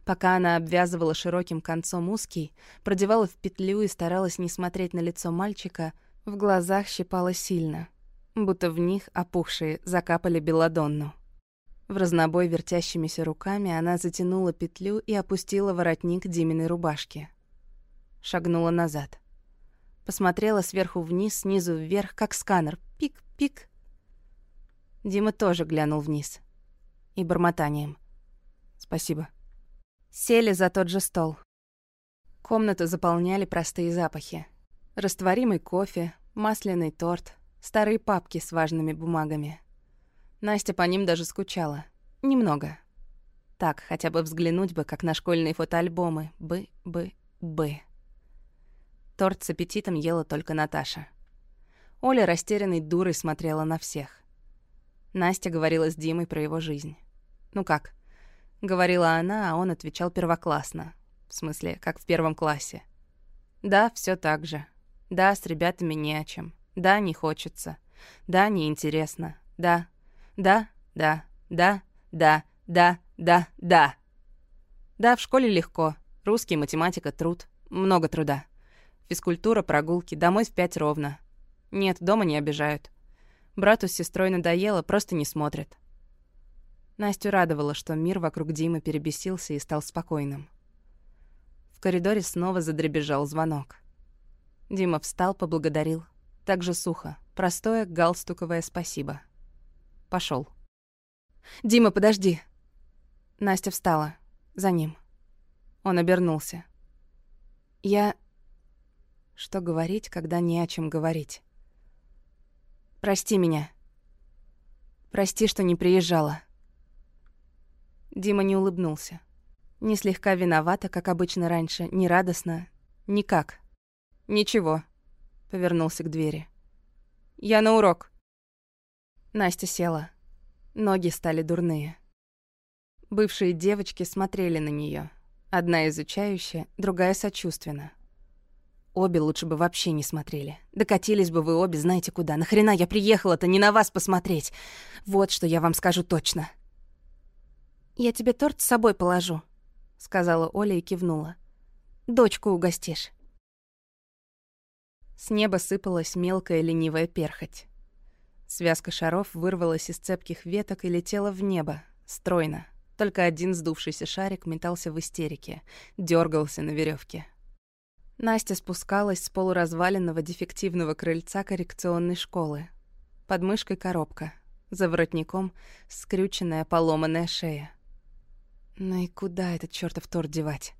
Пока она обвязывала широким концом узкий, продевала в петлю и старалась не смотреть на лицо мальчика, в глазах щипала сильно, будто в них опухшие закапали белладонну. В разнобой вертящимися руками она затянула петлю и опустила воротник Диминой рубашки. Шагнула назад. Посмотрела сверху вниз, снизу вверх, как сканер. Пик-пик. Дима тоже глянул вниз. И бормотанием. «Спасибо». Сели за тот же стол. Комнату заполняли простые запахи. Растворимый кофе, масляный торт, старые папки с важными бумагами — Настя по ним даже скучала. Немного. Так, хотя бы взглянуть бы, как на школьные фотоальбомы. Бы-бы-бы. Торт с аппетитом ела только Наташа. Оля растерянной дурой смотрела на всех. Настя говорила с Димой про его жизнь. Ну как? Говорила она, а он отвечал первоклассно. В смысле, как в первом классе. Да, все так же. Да, с ребятами не о чем. Да, не хочется. Да, неинтересно. Да, да, да, да, да, да, да, да. Да, в школе легко. Русский, математика, труд. Много труда. Физкультура, прогулки, домой в пять ровно. Нет, дома не обижают. Брату с сестрой надоело, просто не смотрят. Настю радовало, что мир вокруг Димы перебесился и стал спокойным. В коридоре снова задребезжал звонок. Дима встал, поблагодарил. Так же сухо. Простое галстуковое спасибо. Пошел. «Дима, подожди!» Настя встала. За ним. Он обернулся. «Я...» Что говорить, когда не о чем говорить? «Прости меня. Прости, что не приезжала. Дима не улыбнулся. Не слегка виновата, как обычно раньше, не радостно. Никак. «Ничего», — повернулся к двери. «Я на урок». Настя села. Ноги стали дурные. Бывшие девочки смотрели на нее. Одна изучающая, другая сочувственно. Обе лучше бы вообще не смотрели. Докатились бы вы обе знаете куда. Нахрена я приехала-то не на вас посмотреть? Вот что я вам скажу точно. «Я тебе торт с собой положу», — сказала Оля и кивнула. «Дочку угостишь». С неба сыпалась мелкая ленивая перхоть. Связка шаров вырвалась из цепких веток и летела в небо, стройно. Только один сдувшийся шарик метался в истерике, дергался на веревке. Настя спускалась с полуразваленного дефективного крыльца коррекционной школы. Под мышкой коробка, за воротником скрюченная поломанная шея. Ну и куда этот чертов торт девать?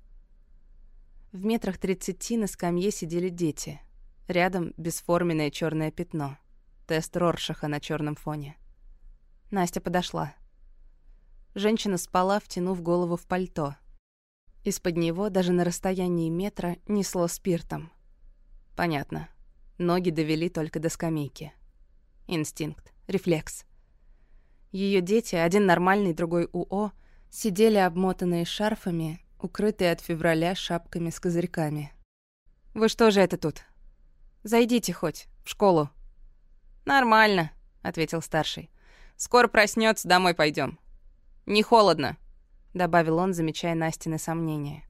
В метрах тридцати на скамье сидели дети. Рядом бесформенное черное пятно. Тест Роршаха на черном фоне. Настя подошла. Женщина спала, втянув голову в пальто. Из-под него даже на расстоянии метра несло спиртом. Понятно. Ноги довели только до скамейки. Инстинкт, рефлекс. Ее дети, один нормальный, другой УО, сидели обмотанные шарфами, укрытые от февраля шапками с козырьками. «Вы что же это тут? Зайдите хоть, в школу». «Нормально», — ответил старший. «Скоро проснется, домой пойдем. «Не холодно», — добавил он, замечая Настины сомнения.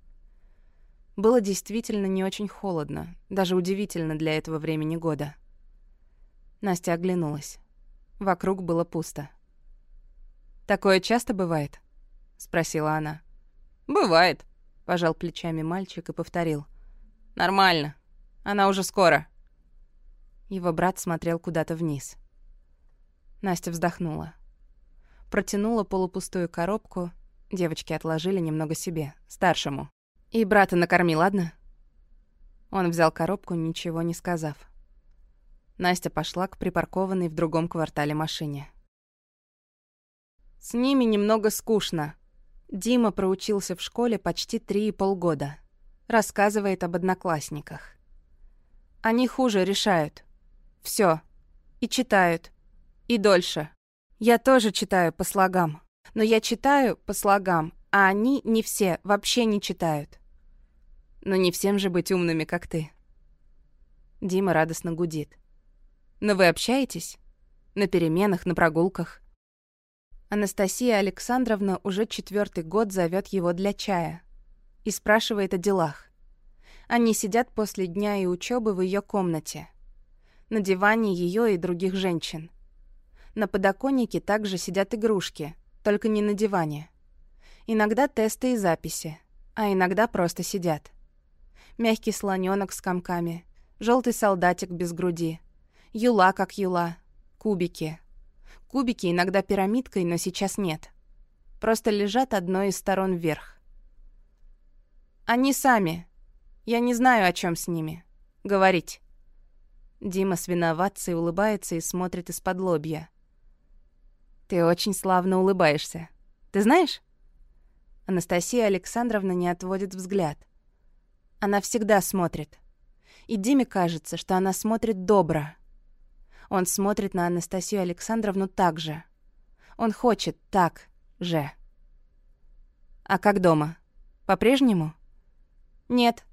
Было действительно не очень холодно, даже удивительно для этого времени года. Настя оглянулась. Вокруг было пусто. «Такое часто бывает?» — спросила она. «Бывает», — пожал плечами мальчик и повторил. «Нормально. Она уже скоро». Его брат смотрел куда-то вниз. Настя вздохнула протянула полупустую коробку. Девочки отложили немного себе, старшему. «И брата накорми, ладно?» Он взял коробку, ничего не сказав. Настя пошла к припаркованной в другом квартале машине. С ними немного скучно. Дима проучился в школе почти три и полгода. Рассказывает об одноклассниках. Они хуже решают. Все. И читают. И дольше. Я тоже читаю по слогам. Но я читаю по слогам, а они не все вообще не читают. Но не всем же быть умными, как ты. Дима радостно гудит. Но вы общаетесь? На переменах, на прогулках? Анастасия Александровна уже четвертый год зовет его для чая и спрашивает о делах. Они сидят после дня и учебы в ее комнате. На диване ее и других женщин. На подоконнике также сидят игрушки, только не на диване. Иногда тесты и записи, а иногда просто сидят. Мягкий слоненок с комками, желтый солдатик без груди, юла как юла, кубики. Кубики иногда пирамидкой, но сейчас нет. Просто лежат одной из сторон вверх. Они сами. Я не знаю, о чем с ними. Говорить. Дима с виноватцей улыбается и смотрит из-под лобья. Ты очень славно улыбаешься. Ты знаешь? Анастасия Александровна не отводит взгляд. Она всегда смотрит. И Диме кажется, что она смотрит добро. Он смотрит на Анастасию Александровну так же. Он хочет так же. А как дома? По-прежнему? Нет.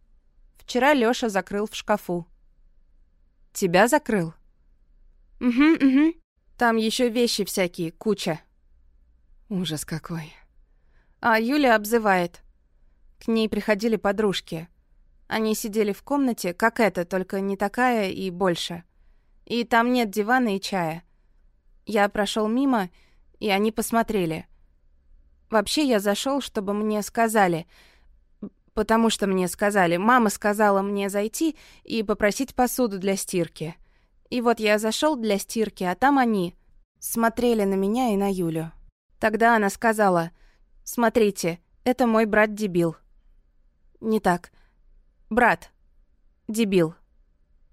Вчера Лёша закрыл в шкафу. Тебя закрыл? Угу, угу. Там еще вещи всякие, куча. Ужас какой. А Юля обзывает. К ней приходили подружки. Они сидели в комнате, как эта, только не такая и больше. И там нет дивана и чая. Я прошел мимо, и они посмотрели. Вообще я зашел, чтобы мне сказали, потому что мне сказали, мама сказала мне зайти и попросить посуду для стирки. И вот я зашел для стирки, а там они смотрели на меня и на Юлю. Тогда она сказала, «Смотрите, это мой брат-дебил». Не так. Брат. Дебил.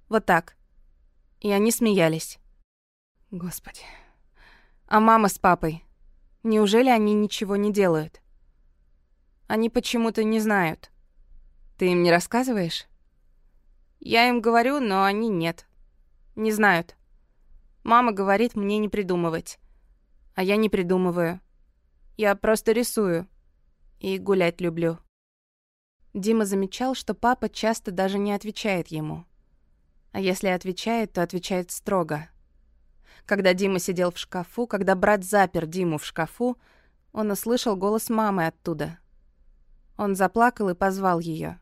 Вот так. И они смеялись. Господи. А мама с папой? Неужели они ничего не делают? Они почему-то не знают. Ты им не рассказываешь? Я им говорю, но они нет. Не знают. Мама говорит мне не придумывать. А я не придумываю. Я просто рисую. И гулять люблю. Дима замечал, что папа часто даже не отвечает ему. А если отвечает, то отвечает строго. Когда Дима сидел в шкафу, когда брат запер Диму в шкафу, он услышал голос мамы оттуда. Он заплакал и позвал ее.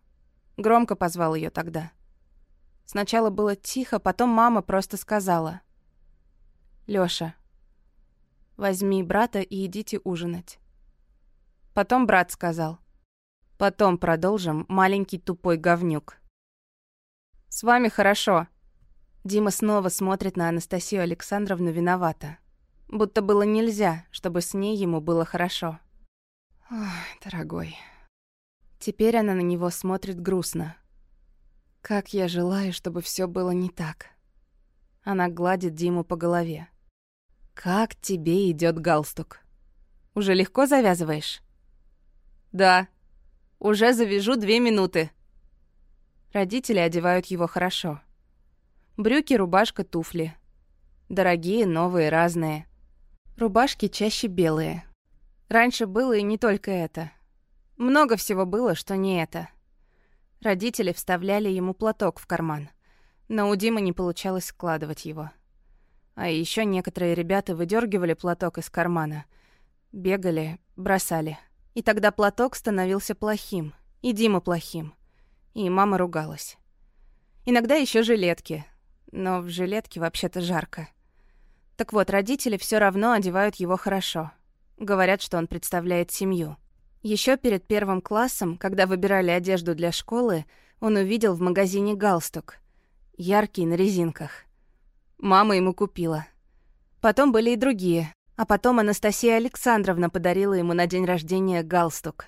Громко позвал ее тогда. Сначала было тихо, потом мама просто сказала. «Лёша, возьми брата и идите ужинать». Потом брат сказал. Потом продолжим, маленький тупой говнюк. С вами хорошо. Дима снова смотрит на Анастасию Александровну виновата. Будто было нельзя, чтобы с ней ему было хорошо. Ой, дорогой. Теперь она на него смотрит грустно. Как я желаю, чтобы все было не так. Она гладит Диму по голове. Как тебе идет галстук? Уже легко завязываешь? Да, уже завяжу две минуты. Родители одевают его хорошо. Брюки, рубашка, туфли. Дорогие, новые, разные. Рубашки чаще белые. Раньше было и не только это. Много всего было, что не это. Родители вставляли ему платок в карман. Но у Димы не получалось складывать его. А еще некоторые ребята выдергивали платок из кармана. Бегали, бросали. И тогда платок становился плохим, и Дима плохим. И мама ругалась. Иногда еще жилетки. Но в жилетке вообще-то жарко. Так вот, родители все равно одевают его хорошо. Говорят, что он представляет семью. Еще перед первым классом, когда выбирали одежду для школы, он увидел в магазине галстук. Яркий, на резинках. Мама ему купила. Потом были и другие, а потом Анастасия Александровна подарила ему на день рождения галстук.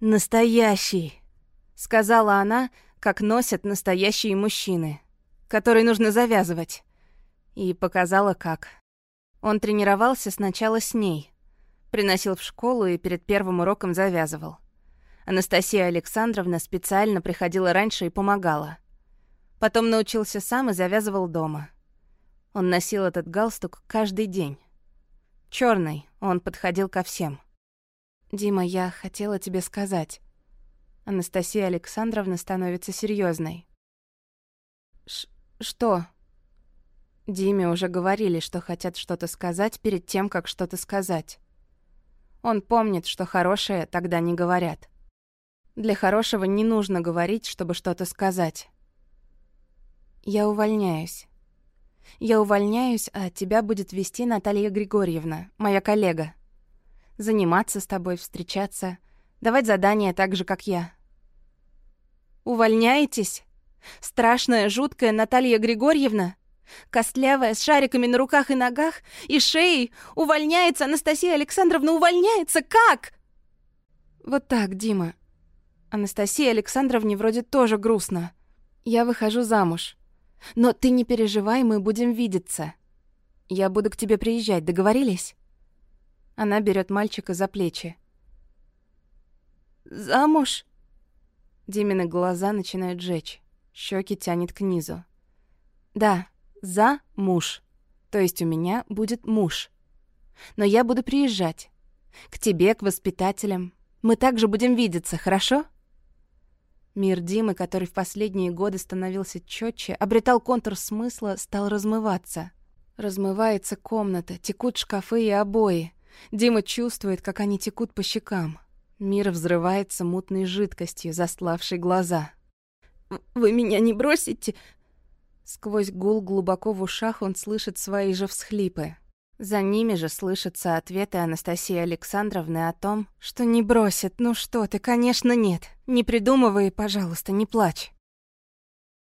«Настоящий!» — сказала она, как носят настоящие мужчины, который нужно завязывать. И показала, как. Он тренировался сначала с ней. Приносил в школу и перед первым уроком завязывал. Анастасия Александровна специально приходила раньше и помогала. Потом научился сам и завязывал дома. Он носил этот галстук каждый день. Черный, он подходил ко всем. «Дима, я хотела тебе сказать». Анастасия Александровна становится серьезной. «Что?» Диме уже говорили, что хотят что-то сказать перед тем, как что-то сказать. Он помнит, что хорошее тогда не говорят. Для хорошего не нужно говорить, чтобы что-то сказать. «Я увольняюсь». Я увольняюсь, а тебя будет вести Наталья Григорьевна, моя коллега. Заниматься с тобой, встречаться, давать задания так же, как я. Увольняетесь? Страшная, жуткая Наталья Григорьевна? Костлявая, с шариками на руках и ногах и шеей? Увольняется Анастасия Александровна, увольняется? Как? Вот так, Дима. Анастасии Александровне вроде тоже грустно. Я выхожу замуж. Но ты не переживай, мы будем видеться. Я буду к тебе приезжать, договорились?» Она берет мальчика за плечи. «Замуж?» Димины глаза начинают жечь, щеки тянет к низу. «Да, за муж. То есть у меня будет муж. Но я буду приезжать. К тебе, к воспитателям. Мы также будем видеться, хорошо?» Мир Димы, который в последние годы становился четче, обретал контур смысла, стал размываться. Размывается комната, текут шкафы и обои. Дима чувствует, как они текут по щекам. Мир взрывается мутной жидкостью, застлавшей глаза. «Вы меня не бросите?» Сквозь гул глубоко в ушах он слышит свои же всхлипы. За ними же слышатся ответы Анастасии Александровны о том, что не бросит. Ну что ты, конечно, нет. Не придумывай, пожалуйста, не плачь.